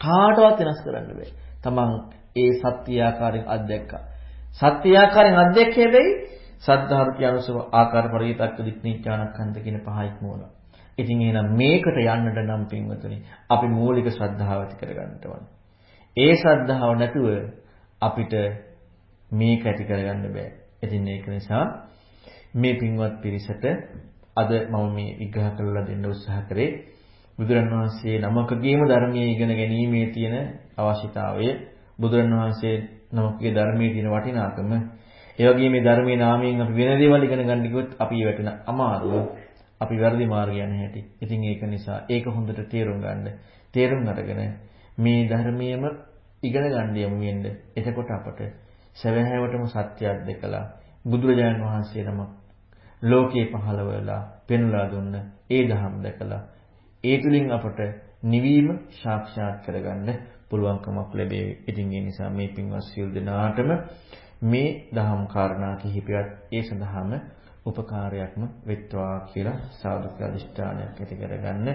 කාටවත් වෙනස් කරන්න බෑ. තමන් ඒ සත්‍ය ආකාරයෙන් අත්දැක්කා. සත්‍ය ආකාරයෙන් අත්දැක්ක හැබැයි සද්ධාර්ථය අනුසව ආකාර පරිවිතක්ක දික්නිඥානක්ඛන්ත කියන පහයි මූල. ඉතින් එහෙනම් මේකට යන්නට නම් පින්වතුනි අපි මූලික ශ්‍රද්ධාව ඇති කරගන්න ඕනේ. ඒ ශ්‍රද්ධාව නැතුව අපිට මේක ඇති කරගන්න බෑ. ඉතින් ඒක නිසා මේ පින්වත් පිරිසට අද මම මේ විග්‍රහ කරලා දෙන්න උත්සාහ කරේ බුදුරණවහන්සේ නමකගේම ධර්මයේ ඉගෙන ගැනීමේ තියෙන අවශ්‍යතාවය බුදුරණවහන්සේ නමකගේ ධර්මයේ තියෙන වටිනාකම ඒ වගේම මේ ධර්මයේ නාමයෙන් අපි වෙන දේවල් ඉගෙන ගන්න ගියොත් අපි වැටෙන අමාරුව අපි වැරදි මාර්ගය යන හැටි. ඉතින් ඒක නිසා ඒක හොඳට තේරුම් ගන්න. තේරුම් අරගෙන මේ ධර්මයේම ඉගෙන ගන්න යමු වෙන්න. එතකොට අපට සැවැහැවටම සත්‍යයක් දැකලා බුදුරජාණන් වහන්සේ නමක් ලෝකේ පහළ වෙලා පෙන්ලා දුන්න ඒ ධම් දැකලා ඒ තුලින් අපට නිවීම සාක්ෂාත් කරගන්න පුළුවන්කමක් ලැබේ. ඉතින් ඒ නිසා මේ පින්වත් සියලු දෙනාටම මේ දහම් කාරණා කිහිපයත් ඒ සඳහාම උපකාරයක්ම වෙත්වා කියලා සාදුක අධිෂ්ඨානයක් ඇති කරගන්න